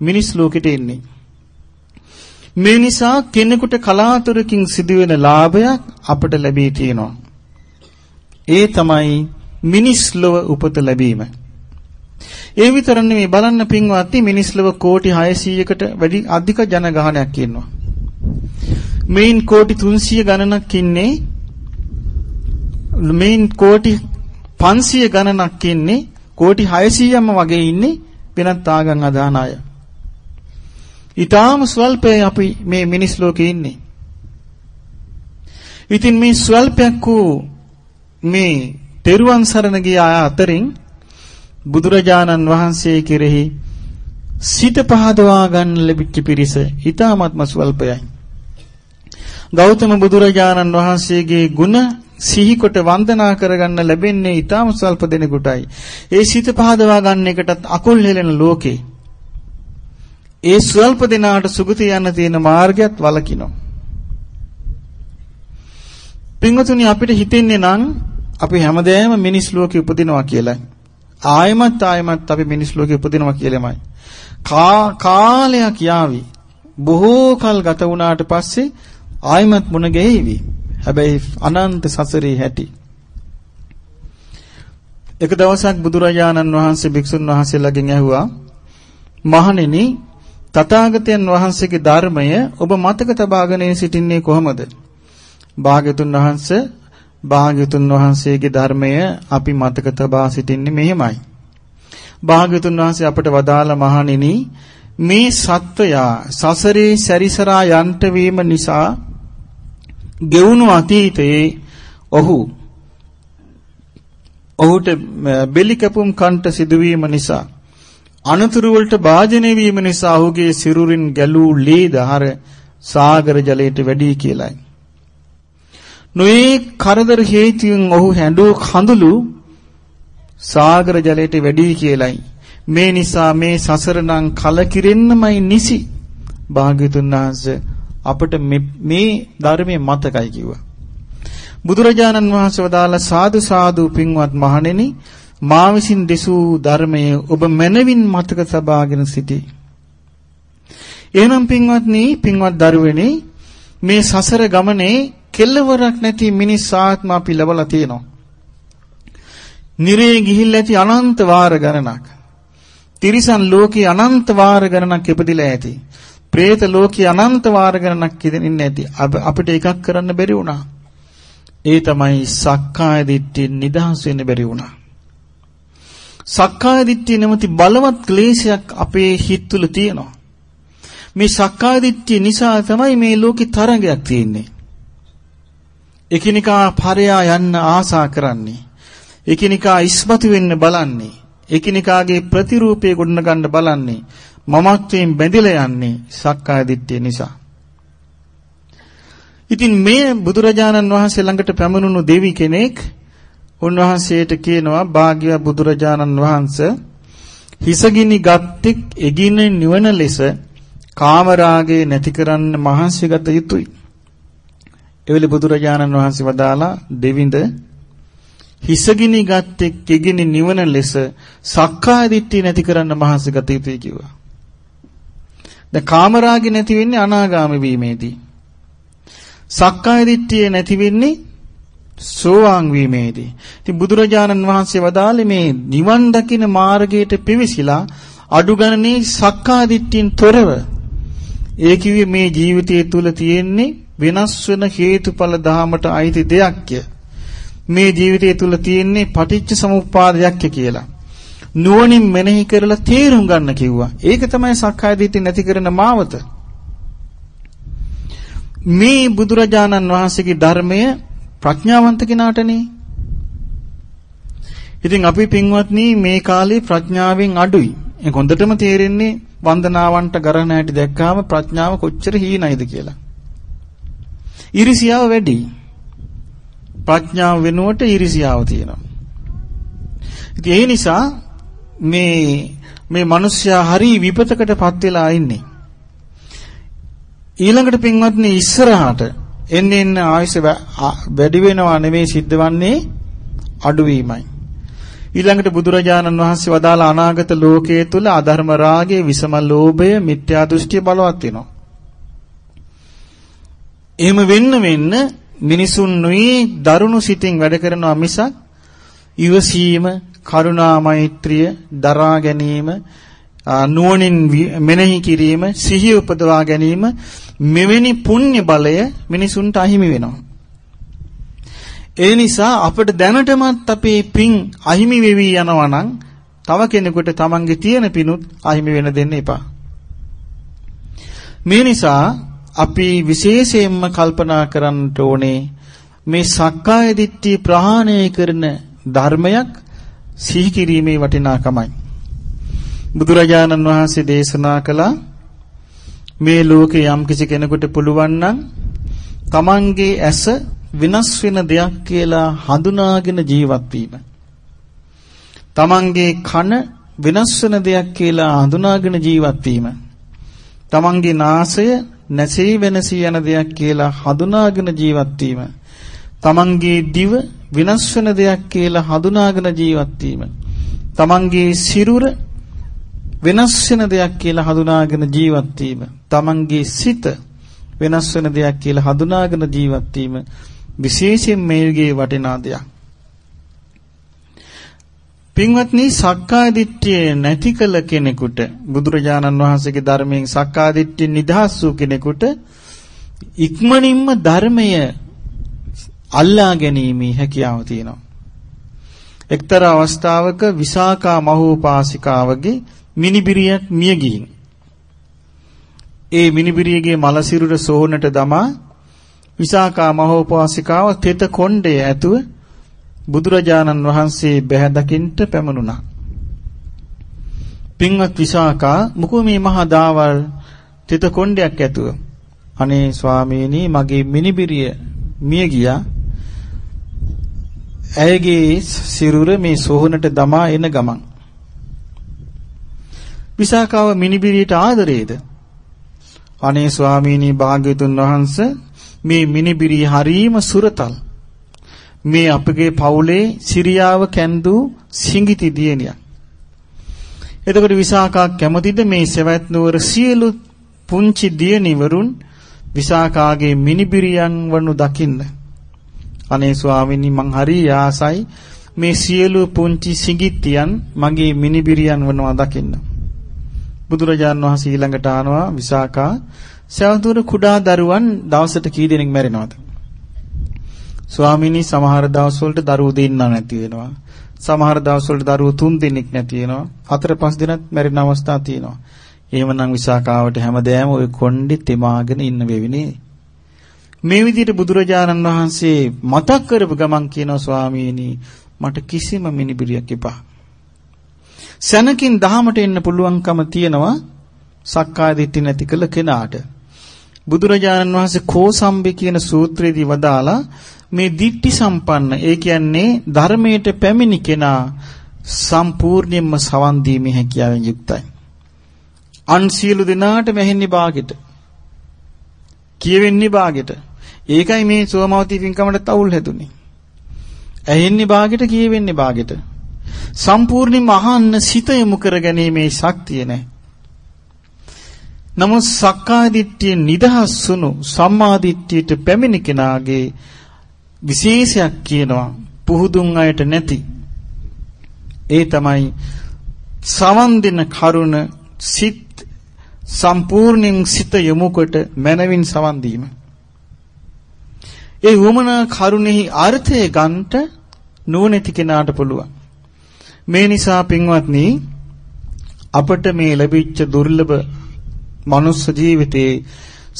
මිනිස් ලෝකෙට එන්නේ. මේ නිසා කෙනෙකුට කලාතුරකින් සිදුවෙන ලාභයක් අපට ලැබී තියෙනවා. ඒ තමයි මිනිස් ලොව උපත ලැබීම. ඒ විතර නෙමෙයි බලන්න පින්වත්නි මිනිස් ලොව කෝටි 600කට වැඩි අධික ජනගහනයක් ඉන්නවා. මේන් කෝටි 300 ගණනක් ඉන්නේ මේන් කෝටි 500 ගණනක් ඉන්නේ කෝටි 600ක්ම වගේ ඉන්නේ වෙනත් ආගම් අදහන අය. ඊටාම ස්වල්පේ අපි මේ මිනිස් ලෝකේ ඉන්නේ. ඉතින් මේ ස්වල්පයක් වූ මේ තෙරුවන් සරණ ගිය අය අතරින් බුදුරජාණන් වහන්සේ කෙරෙහි සිත පහදවා ගන්න ලැබිච්ච පිරිස ඊටාත්ම ස්වල්පයයි. ගෞතම බුදුරජාණන් වහන්සේගේ ගුණ සිහිකොට වන්දනා කරගන්න ලැබෙන්නේ ඊටාම ස්වල්ප දෙනෙකුටයි. ඒ සිත පහදවා ගන්න එකටත් අකුල් හෙලෙන ලෝකේ ඒ ස්වල්ප දිනාට සුගති යන්න තියෙන මාර්ගයත් වලකිනවා. පින්වතුනි අපිට හිතෙන්නේ නම් අපි හැමදේම මිනිස් ලෝකෙ උපදිනවා කියලා. ආයමත් ආයමත් අපි මිනිස් ලෝකෙ උපදිනවා කියලාමයි. කාලයක් යාවි. බොහෝ කල් ගත වුණාට පස්සේ ආයමත් මුණ ගැහිවි. හැබැයි අනන්ත සසරේ හැටි. එක දවසක් බුදුරජාණන් වහන්සේ භික්ෂුන් වහන්සේලාගෙන් ඇහුවා මහණෙනි තථාගතයන් වහන්සේගේ ධර්මය ඔබ මතක තබාගෙන සිටින්නේ කොහොමද? භාග්‍යතුන් වහන්සේ භාග්‍යතුන් වහන්සේගේ ධර්මය අපි මතක තබා සිටින්නේ මෙහෙමයි. භාග්‍යතුන් වහන්සේ අපට වදාළ මහණෙනි මේ සත්වයා සසරේ සැරිසරා යන්ට වීම නිසා ගෙවුණු අතීතයේ ඔහු ඔහුට බෙලි කැපුම් කන්ට සිදුවීම නිසා අනතුරු වලට භාජනය වීම නිසා ඔහුගේ සිරුරින් ගැලූ ලේ දහර සාගර ජලයට වැඩි කියලයි. නොයේ කරදර හේතුන් ඔහු හැඬු කඳුළු සාගර ජලයට වැඩි කියලයි. මේ නිසා මේ සසර නම් කලකිරෙන්නමයි නිසි. භාග්‍යතුන් වහන්සේ අපට මේ ධර්මයේ මතකයි කිව්වා. බුදුරජාණන් වහන්සේ වදාළ සාදු සාදු පින්වත් මහණෙනි මා විසින් දෙසූ ධර්මයේ ඔබ මනවින් මතක තබාගෙන සිටී. එහෙනම් පින්වත්නි, පින්වත් දරුවනේ මේ සසර ගමනේ කෙල්ලවරක් නැති මිනිස් ආත්ම අපි ලැබලා තියෙනවා. නිරේ ගිහිල්ලා ඇති අනන්ත වාර ගණනක්. තිරිසන් ලෝකේ අනන්ත වාර ගණනක් ඉපදිලා ඇති. പ്രേත ලෝකේ අනන්ත වාර ගණනක් ඉඳින්න ඇති. අපිට එකක් කරන්න බැරි වුණා. ඒ තමයි සක්කාය දිට්ඨිය නිදහස් වෙන්න බැරි වුණා. සක්කාය දිට්ඨිය නැමැති බලවත් ක්ලේශයක් අපේ හිත තුළ තියෙනවා. මේ සක්කාය දිට්ඨිය නිසා තමයි මේ ලෝකේ තරඟයක් තියෙන්නේ. එකිනෙකා පරයා යන්න ආසා කරන්නේ. එකිනෙකා ඉස්මතු වෙන්න බලන්නේ. එකිනෙකාගේ ප්‍රතිරූපය ගොඩනගන්න බලන්නේ. මමත්වයෙන් බැඳිලා යන්නේ සක්කාය දිට්ඨිය නිසා. ඉතින් මේ බුදුරජාණන් වහන්සේ ළඟට පැමිණුණු දෙවි කෙනෙක් උන්වහන්සේට කියනවා භාග්‍ය බුදුරජාණන් වහන්සේ හිසගිනි ගත්තෙක් එගින නිවන ලෙස කාමරාගේ නැති කරන්න මහන්සි ගත යුතුයි. එවලි බුදුරජාණන් වහන්සේ වදාලා දෙවිඳ හිසගිනි ගත්තෙක් එගින නිවන ලෙස සක්කාය දිට්ඨිය නැති කරන්න මහන්සි ගත යුතුයි කිව්වා. දැන් කාමරාගේ නැති වෙන්නේ අනාගාමී වීමේදී. සක්කාය දිට්ඨිය නැති වෙන්නේ සෝවාන් වීමේදී. ඉතින් බුදුරජාණන් වහන්සේ වදාළේ මේ නිවන් දකින මාර්ගයට පිවිසිලා අඩු ගණනේ සක්කාය දිට්ඨියෙන් තොරව ඒ කිව්වේ මේ ජීවිතය තුල තියෙන්නේ වෙනස් වෙන හේතුඵල ධහමට අයිති දෙයක්ය. මේ ජීවිතය තුල තියෙන්නේ පටිච්ච සමුප්පාදයක් කියලා. නුවණින් මෙනෙහි කරලා තේරුම් ගන්න කිව්වා. ඒක තමයි සක්කාය දිට්ඨිය නැති කරන මාවත. මේ බුදුරජාණන් වහන්සේගේ ධර්මය ප්‍රඥාවන්ත කෙනාටනේ. ඉතින් අපි පින්වත්නි මේ කාලේ ප්‍රඥාවෙන් අඩුයි. ඒක හොඳටම තේරෙන්නේ වන්දනාවන්ට ගරහන හැටි දැක්කාම ප්‍රඥාව කොච්චර හීනයිද කියලා. ඊර්ෂියාව වැඩි. ප්‍රඥාව වෙනුවට ඊර්ෂියාව තියෙනවා. ඉතින් ඒ නිසා මේ මේ මිනිස්සයා හරි විපතකටපත් වෙලා ඉන්නේ. ඊළඟට පින්වත්නි ඉස්සරහට එන්න එන්න ආයස වැඩි වෙනවා නෙමෙයි සිද්ධවන්නේ අඩුවීමයි. ඊළඟට බුදුරජාණන් වහන්සේ වදාළ අනාගත ලෝකයේ තුල අධර්ම රාගය, විසම ලෝභය, මිත්‍යා දෘෂ්ටිය බලවත් වෙනවා. එහෙම වෙන්න වෙන්න මිනිසුන් නොයේ දරුණු සිතින් වැඩ කරනවා මිසක් ඉවසීම, කරුණා මෛත්‍රිය, දරා ගැනීම, නුවණින් මෙනෙහි කිරීම, සිහිය උපදවා ගැනීම මෙවැනි පුණ්‍ය බලය මිනිසුන්ට අහිමි වෙනවා. ඒ නිසා අපිට දැනටමත් අපේ පින් අහිමි වෙවි යනවා නම් තව කෙනෙකුට තමන්ගේ තියෙන පිනුත් අහිමි වෙන දෙන්න එපා. මේ නිසා අපි විශේෂයෙන්ම කල්පනා කරන්න ඕනේ මේ සක්කාය දිට්ඨිය ප්‍රහාණය කරන ධර්මයක් සිහි කිරීමේ වටිනාකමයි. බුදුරජාණන් වහන්සේ දේශනා කළා මේ ලෝකේ යම් කිසි කෙනෙකුට පුළුවන් නම් තමන්ගේ ඇස වෙනස් වෙන දෙයක් කියලා හඳුනාගෙන ජීවත් වීම. තමන්ගේ කන වෙනස් වෙන දෙයක් කියලා හඳුනාගෙන ජීවත් වීම. තමන්ගේ නාසය නැසී වෙනසී යන දෙයක් කියලා හඳුනාගෙන ජීවත් වීම. තමන්ගේ දිව වෙනස් වෙන දෙයක් කියලා හඳුනාගෙන ජීවත් වීම. තමන්ගේ සිරුර වෙනස් වෙන දෙයක් කියලා හඳුනාගෙන ජීවත් වීම. තමන්ගේ සිත වෙනස් වෙන දෙයක් කියලා හඳුනාගෙන ජීවත් වීම විශේෂයෙන් මේ යුගයේ වටිනා දෙයක්. පින්වත්නි සක්කාය දිට්ඨිය නැති කළ කෙනෙකුට බුදුරජාණන් වහන්සේගේ ධර්මයෙන් සක්කාය දිට්ඨිය නිදහස් වූ කෙනෙකුට ඉක්මනින්ම ධර්මය අල්ලා ගැනීමේ හැකියාව තියෙනවා. එක්තරා අවස්ථාවක විසාකා මහෝපාසිකාවගේ මිනිබිරියක් මිය ගිහින් ඒ මිනිබිරියගේ මල සිරුර සෝහනට දමා විසාකා මහෝපාසිකාව තෙත කොණ්ඩේ ඇතුව බුදුරජාණන් වහන්සේ බැහැ දකින්ට පැමුණුණා. පින්වත් විසාකා මුකු මේ මහා දාවල් තෙත කොණ්ඩයක් ඇතුව අනේ ස්වාමීනි මගේ මිනිබිරිය මිය ගියා. ඇයගේ සිරුර මේ සෝහනට දමා එන ගමන් විසාකාව මිනිබිරියට ආදරේද? අනේ ස්වාමීනි භාග්‍යතුන් වහන්සේ මේ මිනිබිරිය හරීම සුරතල්. මේ අපගේ පවුලේ සිරියාව කැන්දූ සිඟිති දියණියක්. එතකොට විසාකා කැමතිද මේ සවැත් නුවර සියලු පුංචි දියණිවරුන් විසාකාගේ මිනිබිරියන් වනු දකින්න. අනේ ස්වාමීනි මං හරි ආසයි මේ සියලු පුංචි සිඟිත්තියන් මගේ මිනිබිරියන් වනවා දකින්න. බුදුරජාන් වහන්සේ ඊළඟට ආනවා විසාකා සවතුර කුඩා දරුවන් දවසට කී දෙනෙක් මැරෙනවද? ස්වාමීනි සමහර දවස්වලට දරුවෝ දෙන්නව නැති වෙනවා. සමහර දවස්වල දරුවෝ තුන් දෙනෙක් නැති වෙනවා. හතර පහ දිනක් මැරෙන අවස්ථා තියෙනවා. එහෙමනම් විසාකාවට හැමදෑම ওই කොණ්ඩේ තෙමාගෙන ඉන්න වෙවිනේ. මේ විදිහට බුදුරජාණන් වහන්සේ මතක් කරපු ගමන් කියනවා ස්වාමීනි මට කිසිම මිනිබිරියක් එපා. සැනකින් දහමට එන්න පුළුවන්කම තියෙනවා සක්කාය දිට්ඨි නැති කළ කෙනාට. බුදුරජාණන් වහන්සේ කෝසම්බි කියන සූත්‍රයේදී වදාලා මේ දිට්ඨි සම්පන්න ඒ කියන්නේ ධර්මයට පැමිණි කෙනා සම්පූර්ණයෙන්ම සවන් දීමේ හැකියාවෙන් යුක්තයි. අන් සියලු දෙනාට මෙහෙන්නේ භාගෙට. කියවෙන්නේ භාගෙට. ඒකයි මේ සෝමවති පින්කමට තවුල් හැදුනේ. ඇහෙන්නේ භාගෙට කියවෙන්නේ භාගෙට. සම්පූර්ණයෙන්ම අහන්න සිත යොමු කරගැනීමේ ශක්තිය නැහැ. නමුත් සක්කාය දිට්ඨිය නිදහස් වුණු සම්මා දිට්ඨියට පැමිණි කෙනාගේ විශේෂයක් කියනවා පුහුදුන් අයට නැති. ඒ තමයි සවන් දෙන කරුණ සිත් සම්පූර්ණයෙන් සිත යොමු කොට මනවින් සවන් දීම. ඒ වමනා කරුණෙහි අර්ථය ගන්නට නුවණැති කෙනාට පුළුවන්. මේ නිසා පින්වත්නි අපට මේ ලැබිච්ච දුර්ලභ මනුස්ස ජීවිතේ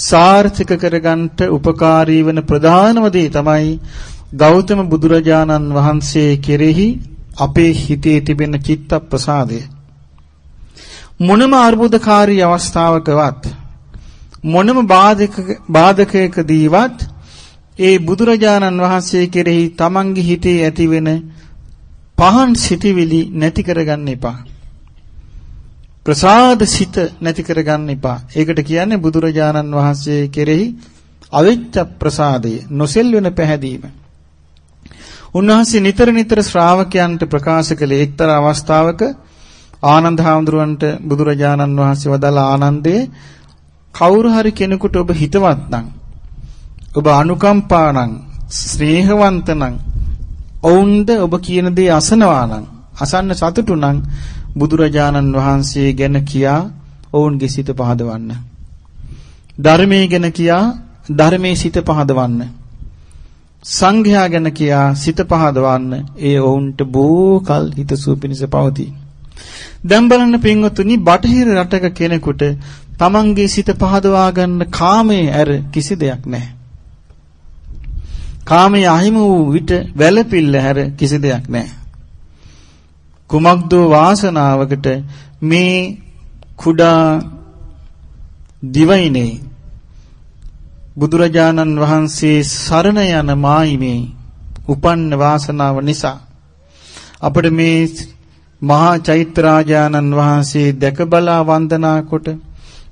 සාර්ථක කරගන්නට උපකාරී වන ප්‍රධානම දේ තමයි ගෞතම බුදුරජාණන් වහන්සේ කෙරෙහි අපේ හිතේ තිබෙන චිත්ත ප්‍රසාදය. මොනම අර්බුදකාරී අවස්ථාවකවත් මොනම බාධක බාධකයකදීවත් ඒ බුදුරජාණන් වහන්සේ කෙරෙහි තමන්ගේ හිතේ ඇතිවෙන පහන් සිටිවිලි නැති කරගන්න එපා. ප්‍රසාද සිත නැති කරගන්න එපා. ඒකට කියන්නේ බුදුරජාණන් වහන්සේ කෙරෙහි අවිච්ඡ ප්‍රසාදය නොසෙල් වෙන පැහැදීම. උන්වහන්සේ නිතර නිතර ශ්‍රාවකයන්ට ප්‍රකාශ කළේ එක්තරා අවස්ථාවක ආනන්ද හාමුදුරුවන්ට බුදුරජාණන් වහන්සේ වදාළ ආනන්දේ කවුරු හරි කෙනෙකුට ඔබ හිතවත් නම් ඔබ අනුකම්පා නම් ස්නේහවන්ත නම් ඔවුන්ද ඔබ කියන දේ අසනවා නම් අසන්න සතුටු නම් බුදුරජාණන් වහන්සේ ගැන කියා ඔවුන්ගේ සිත පහදවන්න. ධර්මයේ ගැන කියා ධර්මයේ සිත පහදවන්න. සංඝයා ගැන කියා සිත පහදවන්න. ඒ ඔවුන්ට බොහෝකල් හිතසුව පිණිස පවතී. දැන් බලන්න පින්වතුනි බටහිර රටක කෙනෙකුට තමන්ගේ සිත පහදවා ගන්න කාමයේ ඇර කිසි දෙයක් නැහැ. කාමයේ අහිමි වූ විට වැළපිල්ල හැර කිසි දෙයක් නැහැ. කුමක්ද වාසනාවකට මේ කුඩා දිවයිනේ බුදුරජාණන් වහන්සේ සරණ යන මායිමේ උපන්න වාසනාව නිසා අපිට මේ මහා චෛත්‍යරාජානන් වහන්සේ දැක බලා වන්දනා කොට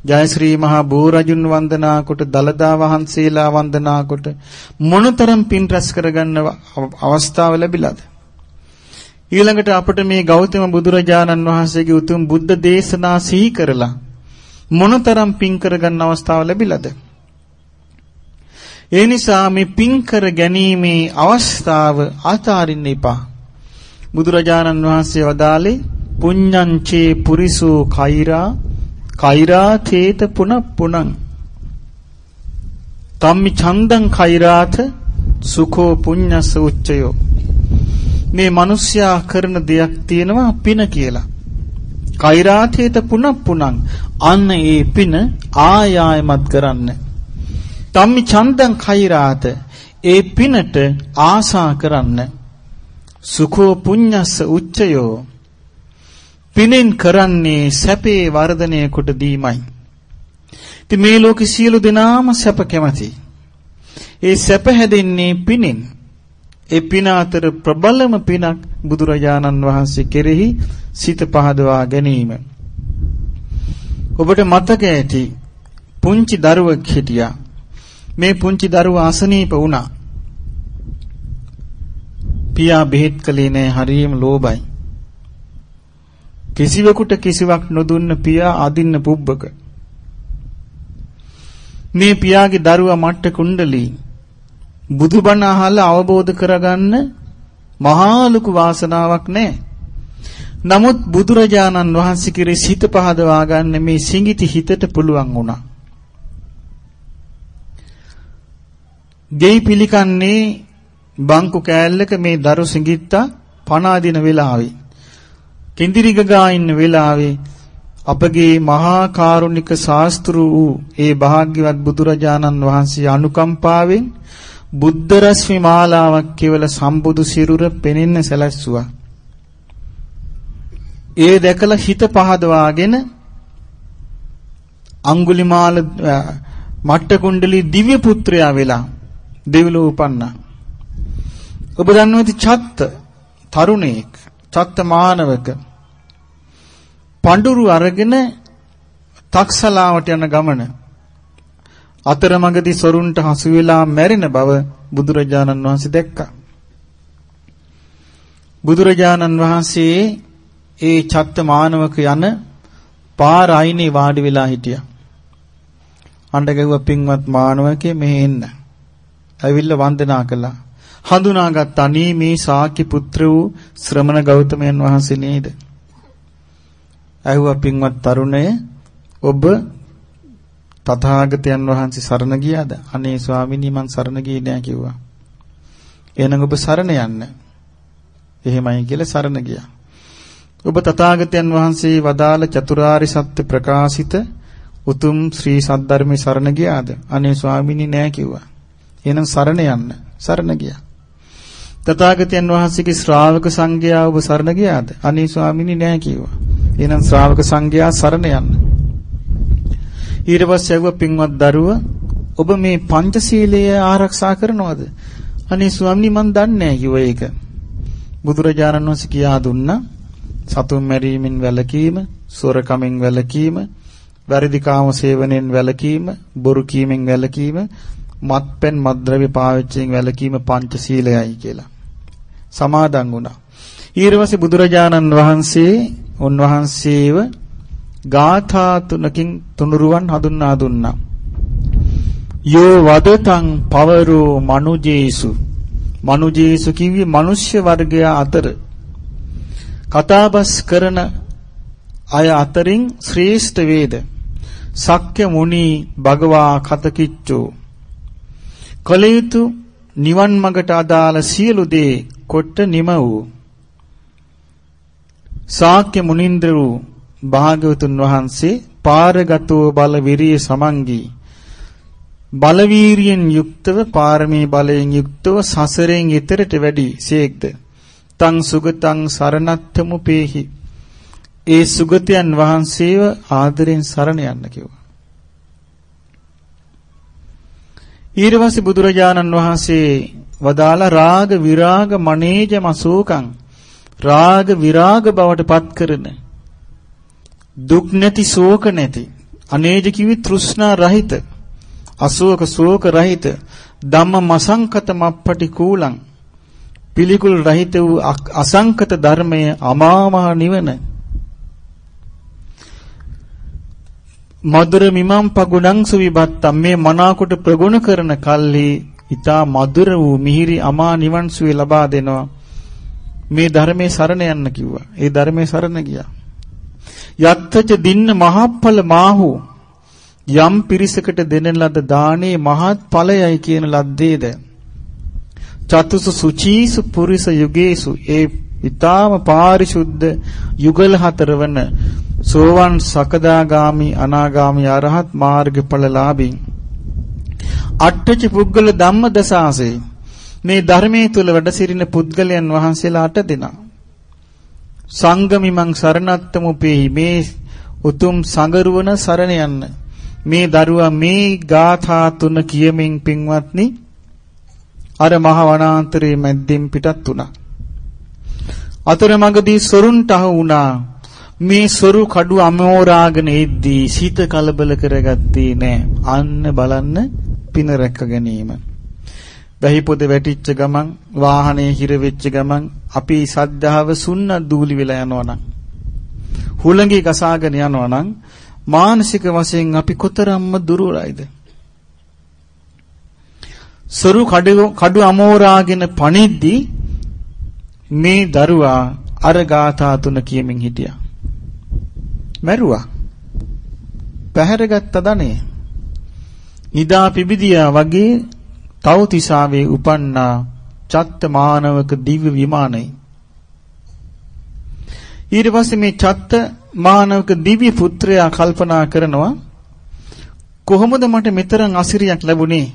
ජයශ්‍රී මහා බෝරජුන් වන්දනා කොට දලදා වහන්සේලා වන්දනා කොට මොනතරම් පින් රැස් කරගන්න අවස්ථාව ලැබිලාද? ඊළඟට අපට මේ ගෞතම බුදුරජාණන් වහන්සේගේ උතුම් බුද්ධ දේශනා සිහි කරලා මොනතරම් පින් කරගන්න අවස්ථාව ලැබිලාද? ඒ නිසා මේ පින් කර ගැනීමේ අවස්ථාව අතාරින්න එපා. බුදුරජාණන් වහන්සේ වදාළේ පුඤ්ඤංචේ පුරිසෝ කෛරා කෛරා තේත පුන පුනං තම්මි චන්දං කෛරාත සුඛෝ පුඤ්ඤස්ස උච්චයෝ මේ මිනිස්යා කරන දෙයක් තියෙනවා පින කියලා. කෛරාතේත පුන පුනං අන්න ඒ පින ආයායමත් කරන්න. තම්මි චන්දං කෛරාත ඒ පිනට ආසා කරන්න. සුඛෝ පුඤ්ඤස්ස උච්චයෝ පිනෙන් කරන්නේ සැපේ වර්ධනය කොට දීමයි. ඉතින් මේ ලෝකේ සියලු දෙනාම සැප කැමති. ඒ සැප හැදෙන්නේ පිනෙන්. ඒ පින අතර ප්‍රබලම පිනක් බුදුරජාණන් වහන්සේ කෙරෙහි සිත පහදවා ගැනීම. ඔබට මතක ඇති පුංචි දරුවෙක් හිටියා. මේ පුංචි දරුවා අසනීප වුණා. පියා බෙහෙත් කළේ නෑ හරියම ලෝභයි. කිසිවෙකුට කිසිවක් නොදුන්න පියා අදින්න පුබ්බක. මේ පියාගේ දරුවා මට්ට කුණ්ඩලී බුදුබණ අහලා අවබෝධ කරගන්න මහා ලොකු වාසනාවක් නැහැ. නමුත් බුදුරජාණන් වහන්සේ කිරේ සිත පහදවා ගන්න මේ සිඟිති හිතට පුළුවන් වුණා. ගෙයි පිළිකන්නේ බංකු කෑල්ලක මේ දරු සිඟිත්තා පණ අදින වෙලාවේ කිඳිරිගගා ඉන්න වෙලාවේ අපගේ මහා කාරුණික ශාස්ත්‍රු වූ ඒ භාග්‍යවත් බුදුරජාණන් වහන්සේ අනුකම්පාවෙන් බුද්ධ රශ්මි මාලාවක් කියවල සම්බුදු සිරුර පෙනෙන්න සැලැස්සුවා. ඒ දැකලා හිත පහදවාගෙන අඟුලිමාල මට්ට කුණ්ඩලී දිව්‍ය පුත්‍රයා වෙලා දෙවිලෝ උපන්නා. ඔබ දන්නවද චත්ත තරුණයෙක් චත්ත මානවක පඬුරු අරගෙන තක්සලාවට යන ගමන අතරමඟදී සොරුන්ට හසු වෙලා මැරෙන බව බුදුරජාණන් වහන්සේ දැක්කා. බුදුරජාණන් වහන්සේ ඒ චත්ත මානවක යන පාර අයිනේ වාඩි වෙලා හිටියා. අඬ ගැහුවා පින්වත් මානවකේ මෙහෙ එන්න. ඇවිල්ලා වන්දනා කළා. හඳුනාගත් අනී මේ ශාක්‍ය පුත්‍ර වූ ශ්‍රමණ ගෞතමයන් වහන්සේ නේද? ඇහුවා පින්වත් තරුණය ඔබ තථාගතයන් වහන්සේ සරණ ගියාද? අනේ ස්වාමිනී මං සරණ ගියේ නෑ කිව්වා. එහෙනම් ඔබ සරණ යන්න. එහෙමයි කියලා සරණ ගියා. ඔබ තථාගතයන් වහන්සේ වදාළ චතුරාරි සත්‍ය ප්‍රකාශිත උතුම් ශ්‍රී සද්ධර්මයේ සරණ ගියාද? අනේ ස්වාමිනී නෑ කිව්වා. එහෙනම් සරණ යන්න. සරණ ගියා. තථාගතයන් වහන්සේගේ ශ්‍රාවක සංඝයා ඔබ සරණ ගියාද? අනේ ස්වාමිනී නෑ කිව්වා. එහෙනම් ශ්‍රාවක සංඝයා සරණ යන්න. ඊට පස්සේ ඇහුවා පින්වත් දරුව ඔබ මේ පංචශීලය ආරක්ෂා කරනවද? අනේ ස්වාමීනි මන් දන්නේ නැහැ කිව්වා ඒක. බුදුරජාණන් වහන්සේ කියා දුන්නා සතුන් මැරීමෙන් වැළකීම, සොරකමින් වැළකීම, වැරදි කාම සේවනයෙන් වැළකීම, බොරු කීමෙන් වැළකීම, මත්පැන් මත්ද්‍රව්‍ය පාවිච්චියෙන් වැළකීම පංචශීලයයි කියලා. සමාදන් වුණා. ඊට පස්සේ බුදුරජාණන් වහන්සේ උන්වහන්සේව ගාථා තුනකින් තුනුරුවන් හඳුන්වා දුන්නා. යෝ වදතං පවරෝ මනුජේසු මනුජේසු කිව්වේ මිනිස්්‍ය වර්ගය අතර කතාබස් කරන අය අතරින් ශ්‍රේෂ්ඨ වේද සක්්‍ය මුනි භගවා කතකිච්චෝ කලයුතු නිවන් මගට අදාළ සියලු දේ කොට නිම වූ. ශාක්‍ය මුනිంద్ర වූ භාග්‍යවතුන් වහන්සේ පාරගතෝ බල විරිය සමංගී. බලවීරියෙන් යුක්තව පාරමී බලයෙන් යුක්තව සසරෙන් ඊතරට වැඩි සේක්ද. තං සුගතං සරණත්තමු පේහි. ඒ සුගතයන් වහන්සේව ආදරෙන් සරණ යන්න කිව්වා. ඊට පස්සේ බුදුරජාණන් වහන්සේ වදාළ රාග විරාග මනේජ මසෝකං රාග විරාග බවට පත් කරන. දුක් නැති ශෝක නැති. අනේජ කිවි තෘෂ්ණා රහිත. අශෝක ශෝක රහිත. ධම්ම මසංකත මප්පටි කූලං. පිළිකුල් රහිත වූ අසංකත ධර්මය අමාමහ නිවන. මధుර මිමම් පගුණං සුවිබත්තම්. මේ මනාකොට ප්‍රගුණ කරන කල්හි ඊතා මధుර වූ මිහිරි අමා නිවන් සුවේ ලබා දෙනවා මේ ධර්මයේ සරණ යන්න කිව්වා. ඒ ධර්මයේ සරණ ගියා. යත්තච දින්න මහප්පල මාහු යම් පිරිසකට දෙන ලද දානේ මහත් ඵලයයි කියන ලද්දේද චතුසු සුචීසු පුරිස යුගේසු ඒ ඊ타ම පාරිශුද්ධ යුගල හතරවන සෝවන් සකදාගාමි අනාගාමි අරහත් මාර්ගඵලලාභී අට්ඨච පුද්ගල ධම්මදසාසේ මේ ධර්මයේ තුල වැඩ සිටින පුද්ගලයන් වහන්සේලාට දෙනා. සංගමිමං සරණත්තමුපේහි මේ උතුම් සංගරුවන සරණ යන්න. මේ දරුවා මේ ගාථා තුන කියමින් පින්වත්නි අර මහ වනාන්තරයේ මැද්දෙන් පිටත් වුණා. අතරමඟදී සොරුන්ට අහු වුණා. මේ සොරු කඩු අමෝරාගෙන ඉද්දී සිත කලබල කරගත්තේ නෑ. අන්න බලන්න පින රැක ගැනීම. වැහි පොද වැටිච්ච ගමන් වාහනේ හිර වෙච්ච ගමන් අපි සද්ධාව සුන්න දූලි වෙලා යනවනම් හුළඟි ගසාගෙන යනවනම් මානසික වශයෙන් අපි කොතරම්ම දුර්වලයිද? සරු කඩු කඩු අමෝරාගෙන පණිද්දී මේ දරුවා අර ගාථා තුන කියමින් හිටියා. මැරුවා. පැහැරගත්ත දනේ නිදා පිබිදියා වගේ තව්තිසාවේ උපන්නා චත්ත මානවක දිව්‍ය විමානයි. ඊට පස්සේ මේ චත්ත මානවක දිව්‍ය පුත්‍රයා කල්පනා කරනවා කොහොමද මට මෙතරම් අසිරියක් ලැබුණේ?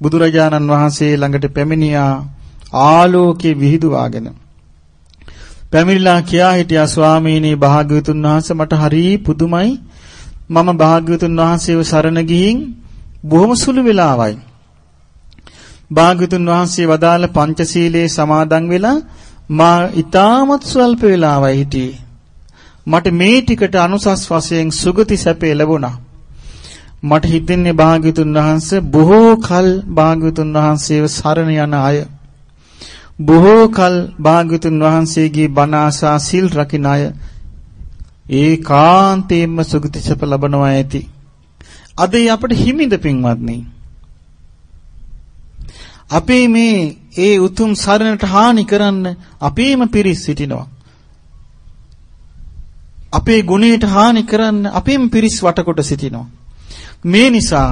බුදුරජාණන් වහන්සේ ළඟට පැමිණියා ආලෝකයේ විහිදුවාගෙන. පැමිණිලා කියා හිටියා ස්වාමීනි භාග්‍යවතුන් වහන්සේ මට හරි පුදුමයි. මම භාග්‍යවතුන් වහන්සේව සරණ ගිහින් බොහොම සුළු වෙලාවයි. භාග්‍යවතුන් වහන්සේ වදාළ පංචශීලයේ සමාදන් වෙලා මා ඊටමත් ස්වල්ප වෙලාවයි හිටියේ. මට මේ ටිකට අනුසස් වශයෙන් සුගති සැපේ ලැබුණා. මට හිතෙන්නේ භාග්‍යතුන් වහන්සේ බොහෝ කල් භාග්‍යතුන් වහන්සේව සරණ යන අය. බොහෝ කල් භාග්‍යතුන් වහන්සේගේ බණ ආසා සිල් රකින්න අය. ඒකාන්තයෙන්ම සුගති සැප ලබනවා ඇති. අද අපට හිමිද පින්වත්නි? අපේ මේ ඒ උතුම් සරණට හානි කරන්න අපේම පිරිස් සිටිනවා. අපේ ගුණයට හානි කරන්න අපේම පිරිස් වටකොට සිටිනවා. මේ නිසා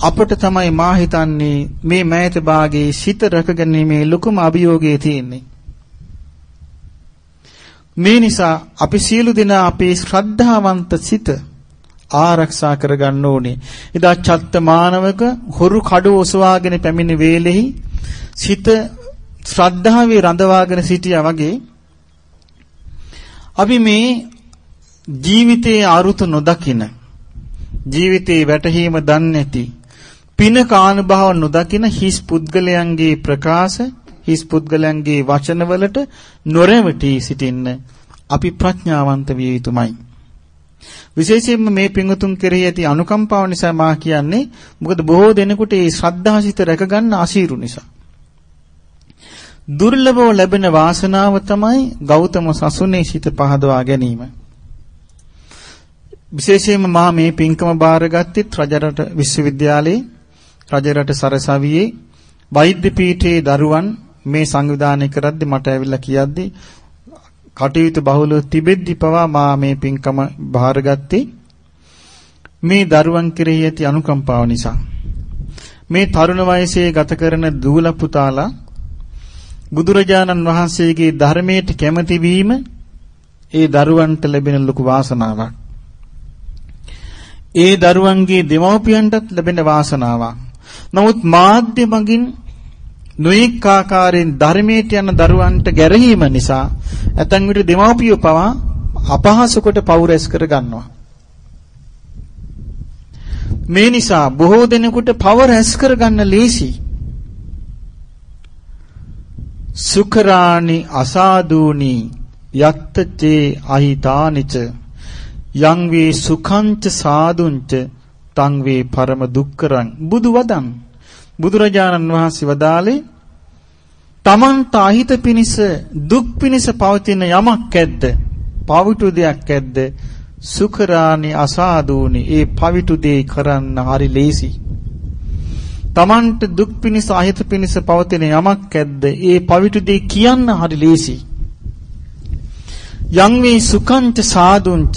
අපට තමයි මා හිතන්නේ මේ මෑත භාගයේ සිත රැකගැනීමේ ලොකුම අභියෝගය තියෙන්නේ. මේ නිසා අපි සියලු දෙනා අපේ ශ්‍රද්ධාවන්ත සිත ආරක්ෂා කරගන්න ඕනේ. එදා චත්ත මානවක හොරු කඩුව ඔසවාගෙන පැමිණි වේලෙහි සිත ශ්‍රද්ධාවේ රඳවාගෙන සිටියා වගේ අපි මේ ජීවිතයේ අරුත නොදකින ජීවිතේ වැටහීම දන්නේ නැති පින කානුභාව නොදකින හිස් පුද්ගලයන්ගේ ප්‍රකාශ හිස් පුද්ගලයන්ගේ වචනවලට නොරැවටි සිටින්න අපි ප්‍රඥාවන්ත විය යුතුමයි. විශේෂයෙන්ම මේ පිංගුතුන් කෙරෙහි ඇති අනුකම්පාව නිසා මා කියන්නේ මොකද බොහෝ දෙනෙකුට මේ ශ්‍රද්ධාසිත රැකගන්න අසීරු නිසා. දුර්ලභව ලැබෙන වාසනාව තමයි ගෞතම සසුනේ සිත පහදවා ගැනීම. විශේෂයෙන්ම මා මේ පින්කම බාරගත්තෙත් රජරට විශ්වවිද්‍යාලයේ රජරට සරසවියේ වෛද්‍ය පීඨයේ දරුවන් මේ සංවිධානය කරද්දි මට ඇවිල්ලා කියද්දි කටයුතු බහුලව තිබෙද්දි පවා මා මේ පින්කම බාරගත්තේ මේ දරුවන් කෙරෙහි ඇති අනුකම්පාව නිසා මේ තරුණ වයසේ ගත කරන දූල පුතාලා බුදුරජාණන් වහන්සේගේ ධර්මයට කැමති වීම ඒ දරුවන්ට ලැබෙන ලොකු වාසනාවක් ඒ දරුවන්ගේ දෙමව්පියන්ටත් ලැබෙන වාසනාවක්. නමුත් මාධ්‍ය මගින් නොඑක ආකාරයෙන් ධර්මයට යන දරුවන්ට ගැරහීම නිසා ඇතන් විට දෙමව්පියෝ පවා අපහසු කොට පව් රැස් කර ගන්නවා. මේ නිසා බොහෝ දෙනෙකුට පව රැස් කර ගන්න ලේසි. සුඛරාණි අසාදූනි යත්තචේ අහිතානිච යං වේ සුඛංච සාදුංච තං වේ පරම දුක්කරං බුදු වදන් බුදුරජාණන් වහන්සේ වදාළේ තමන්ට අහිත පිනිස දුක් පිනිස පවතින යමක් ඇද්ද? පවිතු දෙයක් ඇද්ද? සුඛරාණි අසාදූනි. ඒ පවිතු දේ කරන්න හරි ලේසි. තමන්ට දුක් පිනිස අහිත පිනිස පවතින යමක් ඇද්ද? ඒ පවිතු දේ කියන්න හරි ලේසි. යං මේ සුඛංච සාදුංච.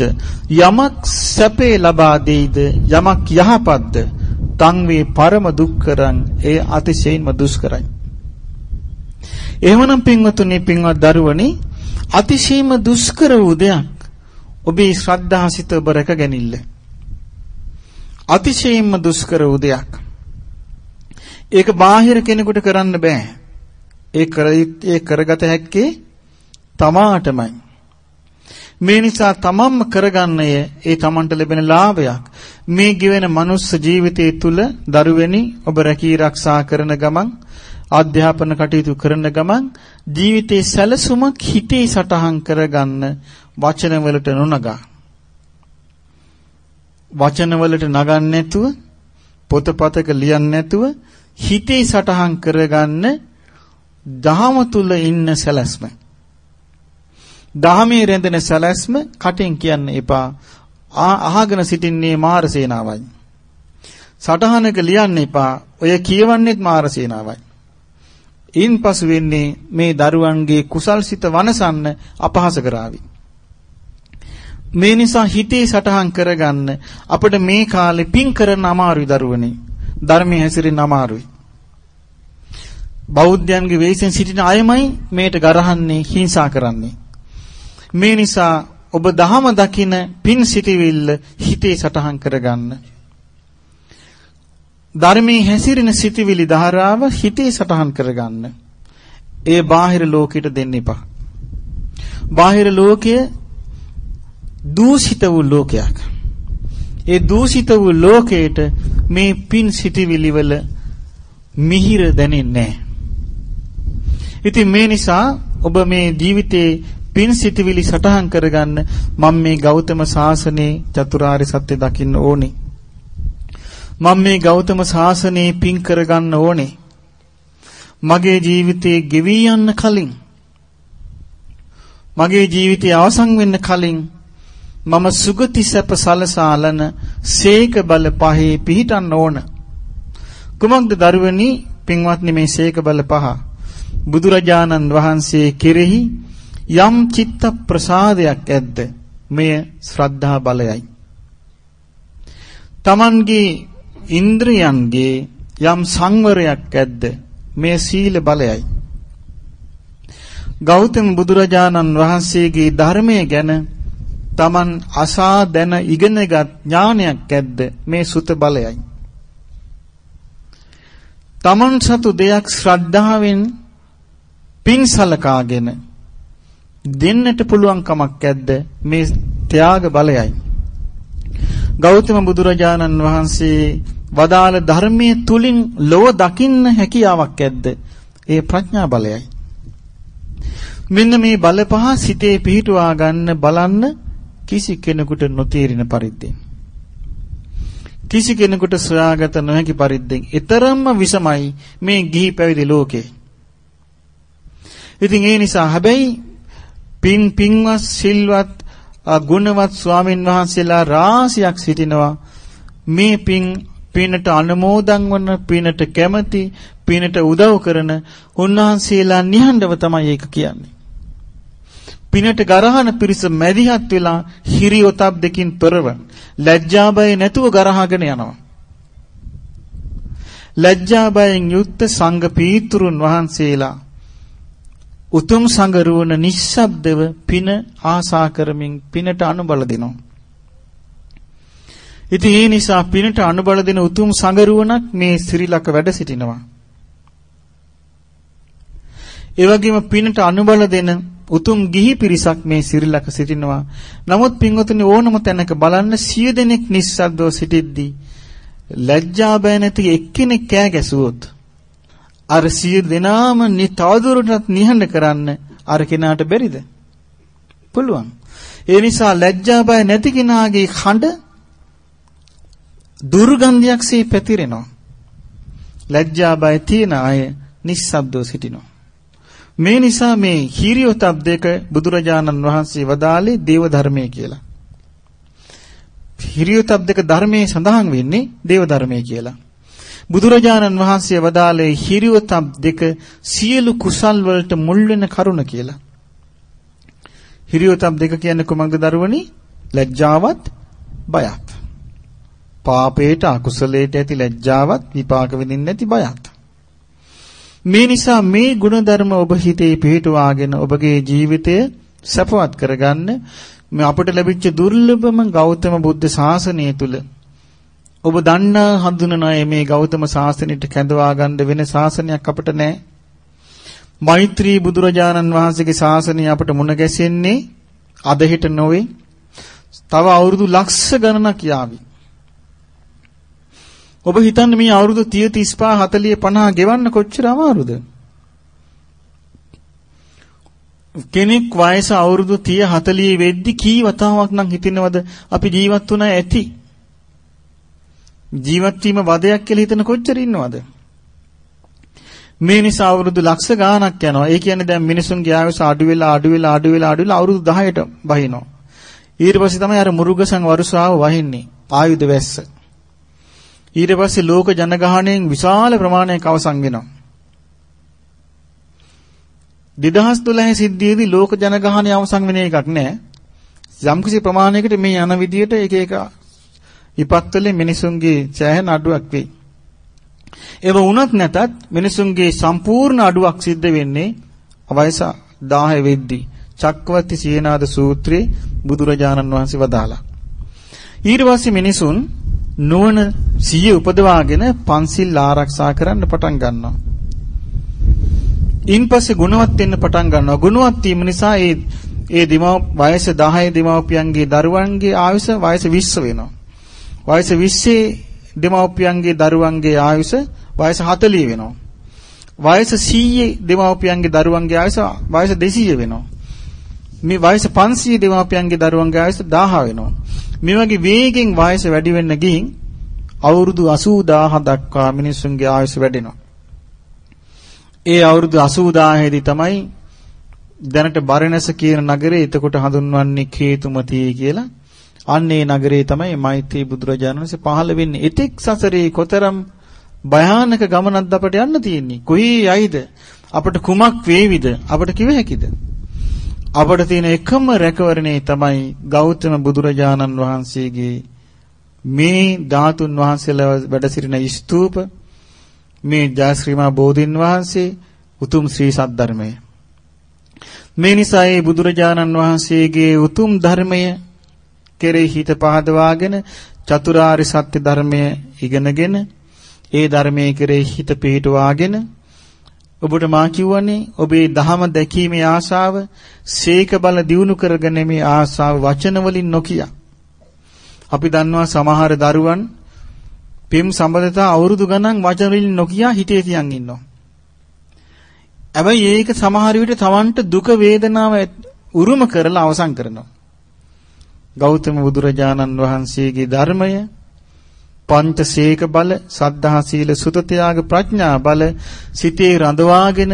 යමක් සැපේ ලබා දෙයිද? යමක් යහපත්ද? තං වේ පරම දුක්කරං ඒ අතිශයින්ම දුෂ්කරයි. එහෙමනම් පින්වතුනි පින්වත් දරුවනි අතිශයින්ම දුෂ්කර වූ දෙයක් ඔබේ ශ්‍රද්ධාසිත ඔබ රැකගැනිල්ල අතිශයින්ම දුෂ්කර වූ දෙයක්. ඒක බාහිර කෙනෙකුට කරන්න බෑ. ඒ කර ඒ කරගත හැක්කේ තමාටමයි. මේ නිසා තමන්ම කරගන්නය ඒ තමන්ට ලැබෙන ලාභයක්. මේ ගෙවෙන මනුස්ස ජීවිතයේ තුල දරුවෙනි ඔබ රැකී ආරක්ෂා කරන ගමන් අධ්‍යාපන කටයුතු කරන ගමන් ජීවිතේ සැලසුමක් හිතේ සටහන් කරගන්න වචන වලට නොනගා. වචන වලට නගන්නේ නැතුව පොතපතක ලියන්නේ නැතුව හිතේ සටහන් කරගන්න දහම තුල ඉන්න සැලැස්ම. දහමේ රැඳෙන සැලැස්ම කටෙන් කියන්න එපා. අහගෙන සිටින්නේ මාර සේනාවයි. සටහනක ලියන්න එපා. ඔය කියවන්නේත් මාර සේනාවයි. ඉන්පසු වෙන්නේ මේ දරුවන්ගේ කුසල්සිත වනසන්න අපහාස කරાવી. මේ නිසා හිතේ සටහන් කරගන්න අපිට මේ කාලේ පින් කරන අමාරුයි දරුවනේ. ධර්මයේ හැසිරෙන්න අමාරුයි. බෞද්ධයන්ගේ වෙයිසෙන් සිටින අයමයි මේට ගරහන්නේ හිංසා කරන්නේ. මේ නිසා ඔබ දහම දකින පින් සිටිවිල්ල හිතේ සටහන් කරගන්න. ධර්මයේ හැසිරෙන සිටිවිලි ධාරාව හිතේ සටහන් කරගන්න. ඒ බාහිර ලෝකෙට දෙන්න එපා. බාහිර ලෝකය දූෂිත වූ ලෝකයක්. ඒ දූෂිත වූ ලෝකයට මේ පින් සිටිවිලි වල මිහිර දැනෙන්නේ නැහැ. ඉතින් මේ නිසා ඔබ මේ ජීවිතේ පින් සිටිවිලි සටහන් කරගන්න මම මේ ගෞතම සාසනේ චතුරාර්ය සත්‍ය දකින්න ඕනේ. මම මේ ගෞතම සාසනේ පින් කරගන්න ඕනේ. මගේ ජීවිතේ ගෙවි යන්න කලින් මගේ ජීවිතය අවසන් වෙන්න කලින් මම සුගති සැප සලසාලන සේක බල පහේ පිහිටන්න ඕන. කුමක්ද දරුවනි පින්වත්නි මේ සේක බල පහ බුදුරජාණන් වහන්සේ කෙරෙහි යම් චිත්ත ප්‍රසාදයක් ඇද්ද මෙය ශ්‍රද්ධා බලයයි. Tamanගේ ඉන්ද්‍රයන්ගේ යම් සංවරයක් ඇද්ද මෙය සීල බලයයි. ගෞතම බුදුරජාණන් වහන්සේගේ ධර්මය ගැන Taman අසා දැන ඉගෙනගත් ඥානයක් ඇද්ද මේ සුත බලයයි. Taman සතු දෙයක් ශ්‍රද්ධාවෙන් පින් සලකාගෙන දෙන්නට පුළුවන් කමක් ඇද්ද මේ ත්‍යාග බලයයි. ගෞතම බුදුරජාණන් වහන්සේ වදාළ ධර්මයේ තුලින් ලොව දකින්න හැකියාවක් ඇද්ද? ඒ ප්‍රඥා බලයයි. මෙන්න මේ බල පහ සිතේ පිහිටුවා ගන්න බලන්න කිසි කෙනෙකුට නොතේරෙන පරිද්දෙන් කිසි කෙනෙකුට සොයාගත නොහැකි පරිද්දෙන් ඊතරම්ම විසමයි මේ ගිහි පැවිදි ලෝකේ. ඉතින් ඒ නිසා හැබැයි පින් පින්වත් සිල්වත් ගුණවත් ස්වාමින් වහන්සේලා රාශියක් සිටිනවා මේ පින් පිනට අනුමෝදන් වන පිනට කැමති පිනට උදව් කරන උන්වහන්සේලා නිහඬව තමයි ඒක කියන්නේ පිනට ගරහන පිරිස මැදිහත් වෙලා හිරියොතප් දෙකින් තොරව ලැජ්ජා බය නැතුව ගරහගෙන යනවා. ලැජ්ජා බයෙන් යුක්ත සංඝ පීතුරුන් වහන්සේලා උතුම් සංගරුවන නිශ්ශබ්දව පින ආසා කරමින් පිනට අනුබල දෙනවා. ඉතින් ඒ නිසා පිනට අනුබල දෙන උතුම් සංගරුවනක් මේ ශ්‍රීලක වැඩ සිටිනවා. ඒ වගේම පිනට අනුබල දෙන උතුම් ගිහි පිරිසක් මේ සිරිලක සිටිනවා. නමුත් පින්වතුනි ඕනම තැනක බලන්න සිය දෙනෙක් නිස්සද්දව සිටිද්දී ලැජ්ජා බය නැති එක්කෙනෙක් කෑ ගැසුවොත් අර සිය දෙනාම තවදුරටත් නිහඬ කරන්න අර කෙනාට බැරිද? පුළුවන්. ඒ නිසා ලැජ්ජා බය නැති කෙනාගේ කඳ දුර්ගන්ධයක්සේ පැතිරෙනවා. ලැජ්ජා බය තියෙන අය නිස්සබ්දව සිටිනවා. මේ නිසා මේ හිරියොතප් දෙක බුදුරජාණන් වහන්සේ වදාළේ දේව ධර්මයේ කියලා. හිරියොතප් දෙක ධර්මයේ සඳහන් වෙන්නේ දේව ධර්මයේ කියලා. බුදුරජාණන් වහන්සේ වදාළේ හිරියොතප් දෙක සියලු කුසල් වලට මුල් වෙන කරුණ කියලා. හිරියොතප් දෙක කියන්නේ කොමඟ දරුවනි? ලැජ්ජාවත් බයත්. පාපේට අකුසලයට ඇති ලැජ්ජාවත් විපාක විඳින්න නැති බයත්. මේ නිසා මේ ಗುಣධර්ම ඔබ හිතේ පිහිටුවාගෙන ඔබගේ ජීවිතය සපවත් කරගන්න මේ අපට ලැබිච්ච දුර්ලභම ගෞතම බුද්ධ ශාසනය තුල ඔබ දන්නා හඳුනන මේ ගෞතම ශාසනයට කැඳවා ගන්න වෙන ශාසනයක් අපට නැහැ. මෛත්‍රී බුදුරජාණන් වහන්සේගේ ශාසනය අපට මුණ ගැසෙන්නේ අද හිට නොවේ. තව අවුරුදු ලක්ෂ ගණනක් යාවි. ඔබ හිතන්න මේ අවුරුදු 30 35 40 50 ගෙවන්න කොච්චර අමාරුද? කෙනෙක් වයස අවුරුදු 30 40 වෙද්දි කී වතාවක් නම් හිතෙනවද අපි ජීවත් වුණා ඇති? ජීවත් වීම වදයක් කියලා හිතන කොච්චර ඉන්නවද? මේ නිසා අවුරුදු ලක්ෂ ගාණක් යනවා. ඒ කියන්නේ දැන් මිනිසුන්ගේ ආයුෂ අඩු වෙලා අඩු වෙලා අඩු වෙලා අඩු වෙලා අවුරුදු 10ට බහිනවා. ඊට පස්සේ තමයි අර මුරුගසන් වරුසාව වහින්නේ. ආයුධ වැස්ස. ඊට පස්සේ ලෝක ජනගහණයෙන් විශාල ප්‍රමාණයක් අවසන් වෙනවා. 2012 සිද්ධියේදී ලෝක ජනගහණය අවසන් වෙන එකක් නෑ. යම්කිසි ප්‍රමාණයකට මේ යන විදියට එක එක විපත්වලින් මිනිසුන්ගේ සෑහෙන අඩුවක් වෙයි. ඒව වුණත් නැතත් මිනිසුන්ගේ සම්පූර්ණ අඩුවක් සිද්ධ වෙන්නේ වයස 10 වෙද්දී චක්කවර්ති සීනාද සූත්‍රයේ බුදුරජාණන් වහන්සේ වදාලා. ඊට පස්සේ මිනිසුන් නුවණ සිහිය උපදවාගෙන පන්සිල් ආරක්ෂා කරන්න පටන් ගන්නවා. ඉන්පස්සේ ගුණවත් වෙන්න පටන් ගන්නවා. ගුණවත් වීම නිසා ඒ ඒ දිමව වයස 10 දෙමව්පියන්ගේ දරුවන්ගේ ආයුෂ වයස 20 වෙනවා. වයස 20 දෙමව්පියන්ගේ දරුවන්ගේ ආයුෂ වයස 40 වෙනවා. වයස 100 දෙමව්පියන්ගේ දරුවන්ගේ ආයුෂ වයස 200 වෙනවා. මේ වයස 500 දෙමව්පියන්ගේ දරුවන්ගේ ආයුෂ 1000 වෙනවා. මේ වගේ වේගෙන් වයස වැඩි වෙන්න ගිහින් අවුරුදු 80000 දක්වා මිනිස්සුන්ගේ ආයුෂ වැඩෙනවා. ඒ අවුරුදු 80000 දී තමයි දැනට බරණැස කියන නගරේ එතකොට හඳුන්වන්නේ කේතුමති කියලා. අන්න ඒ නගරේ තමයි මෛත්‍රී බුදුරජාණන් වහන්සේ පහළ වෙන්නේ. එතෙක් සසරේ කොතරම් භයානක ගමනක්ද අපට යන්න තියෙන්නේ. කොහේ යයිද? අපට කුමක් වේවිද? අපට කිව හැකිද? අපට තියෙන එකම රැකවරණේ තමයි ගෞතම බුදුරජාණන් වහන්සේගේ මේ ධාතුන් වහන්සේලා වැඩ සිටින ස්තූප මේ ජයශ්‍රීමා බෝධින් වහන්සේ උතුම් ශ්‍රී සද්ධර්මය මේ නිසා ඒ බුදුරජාණන් වහන්සේගේ උතුම් ධර්මය කෙරෙහි හිත පහදවාගෙන චතුරාර්ය සත්‍ය ධර්මය ඉගෙනගෙන ඒ ධර්මයේ කෙරෙහි හිත පිහිටුවාගෙන ඔබට මා කියවනේ ඔබේ දහම දැකීමේ ආශාව සීක බල දියුණු කරගැනීමේ ආශාව වචන වලින් නොකිය. අපි දන්නවා සමහර දරුවන් පිම් සම්බන්ධතා අවුරුදු ගණන් වචන වලින් නොකිය හිතේ තියන් ඉන්නවා. හැබැයි ඒක සමහර විට තවන්ට දුක වේදනාව උරුම කරලා අවසන් කරනවා. ගෞතම බුදුරජාණන් වහන්සේගේ ධර්මය පංචසේක බල සද්ධා සීල සුත ත්‍යාග ප්‍රඥා බල සිතේ රඳවාගෙන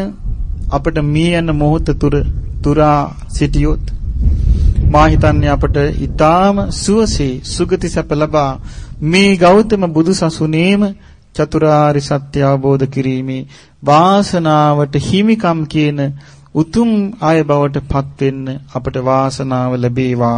අපට මේ යන මොහොත තුර තුරා සිටියොත් මා හිතන්නේ අපට ඊටාම සුවසේ සුගති සැප ලබා මේ ගෞතම බුදුසසුනේම චතුරාරි සත්‍ය අවබෝධ කිරීමේ වාසනාවට හිමිකම් කියන උතුම් ආය බවට පත් වෙන්න අපට වාසනාව ලැබේවා.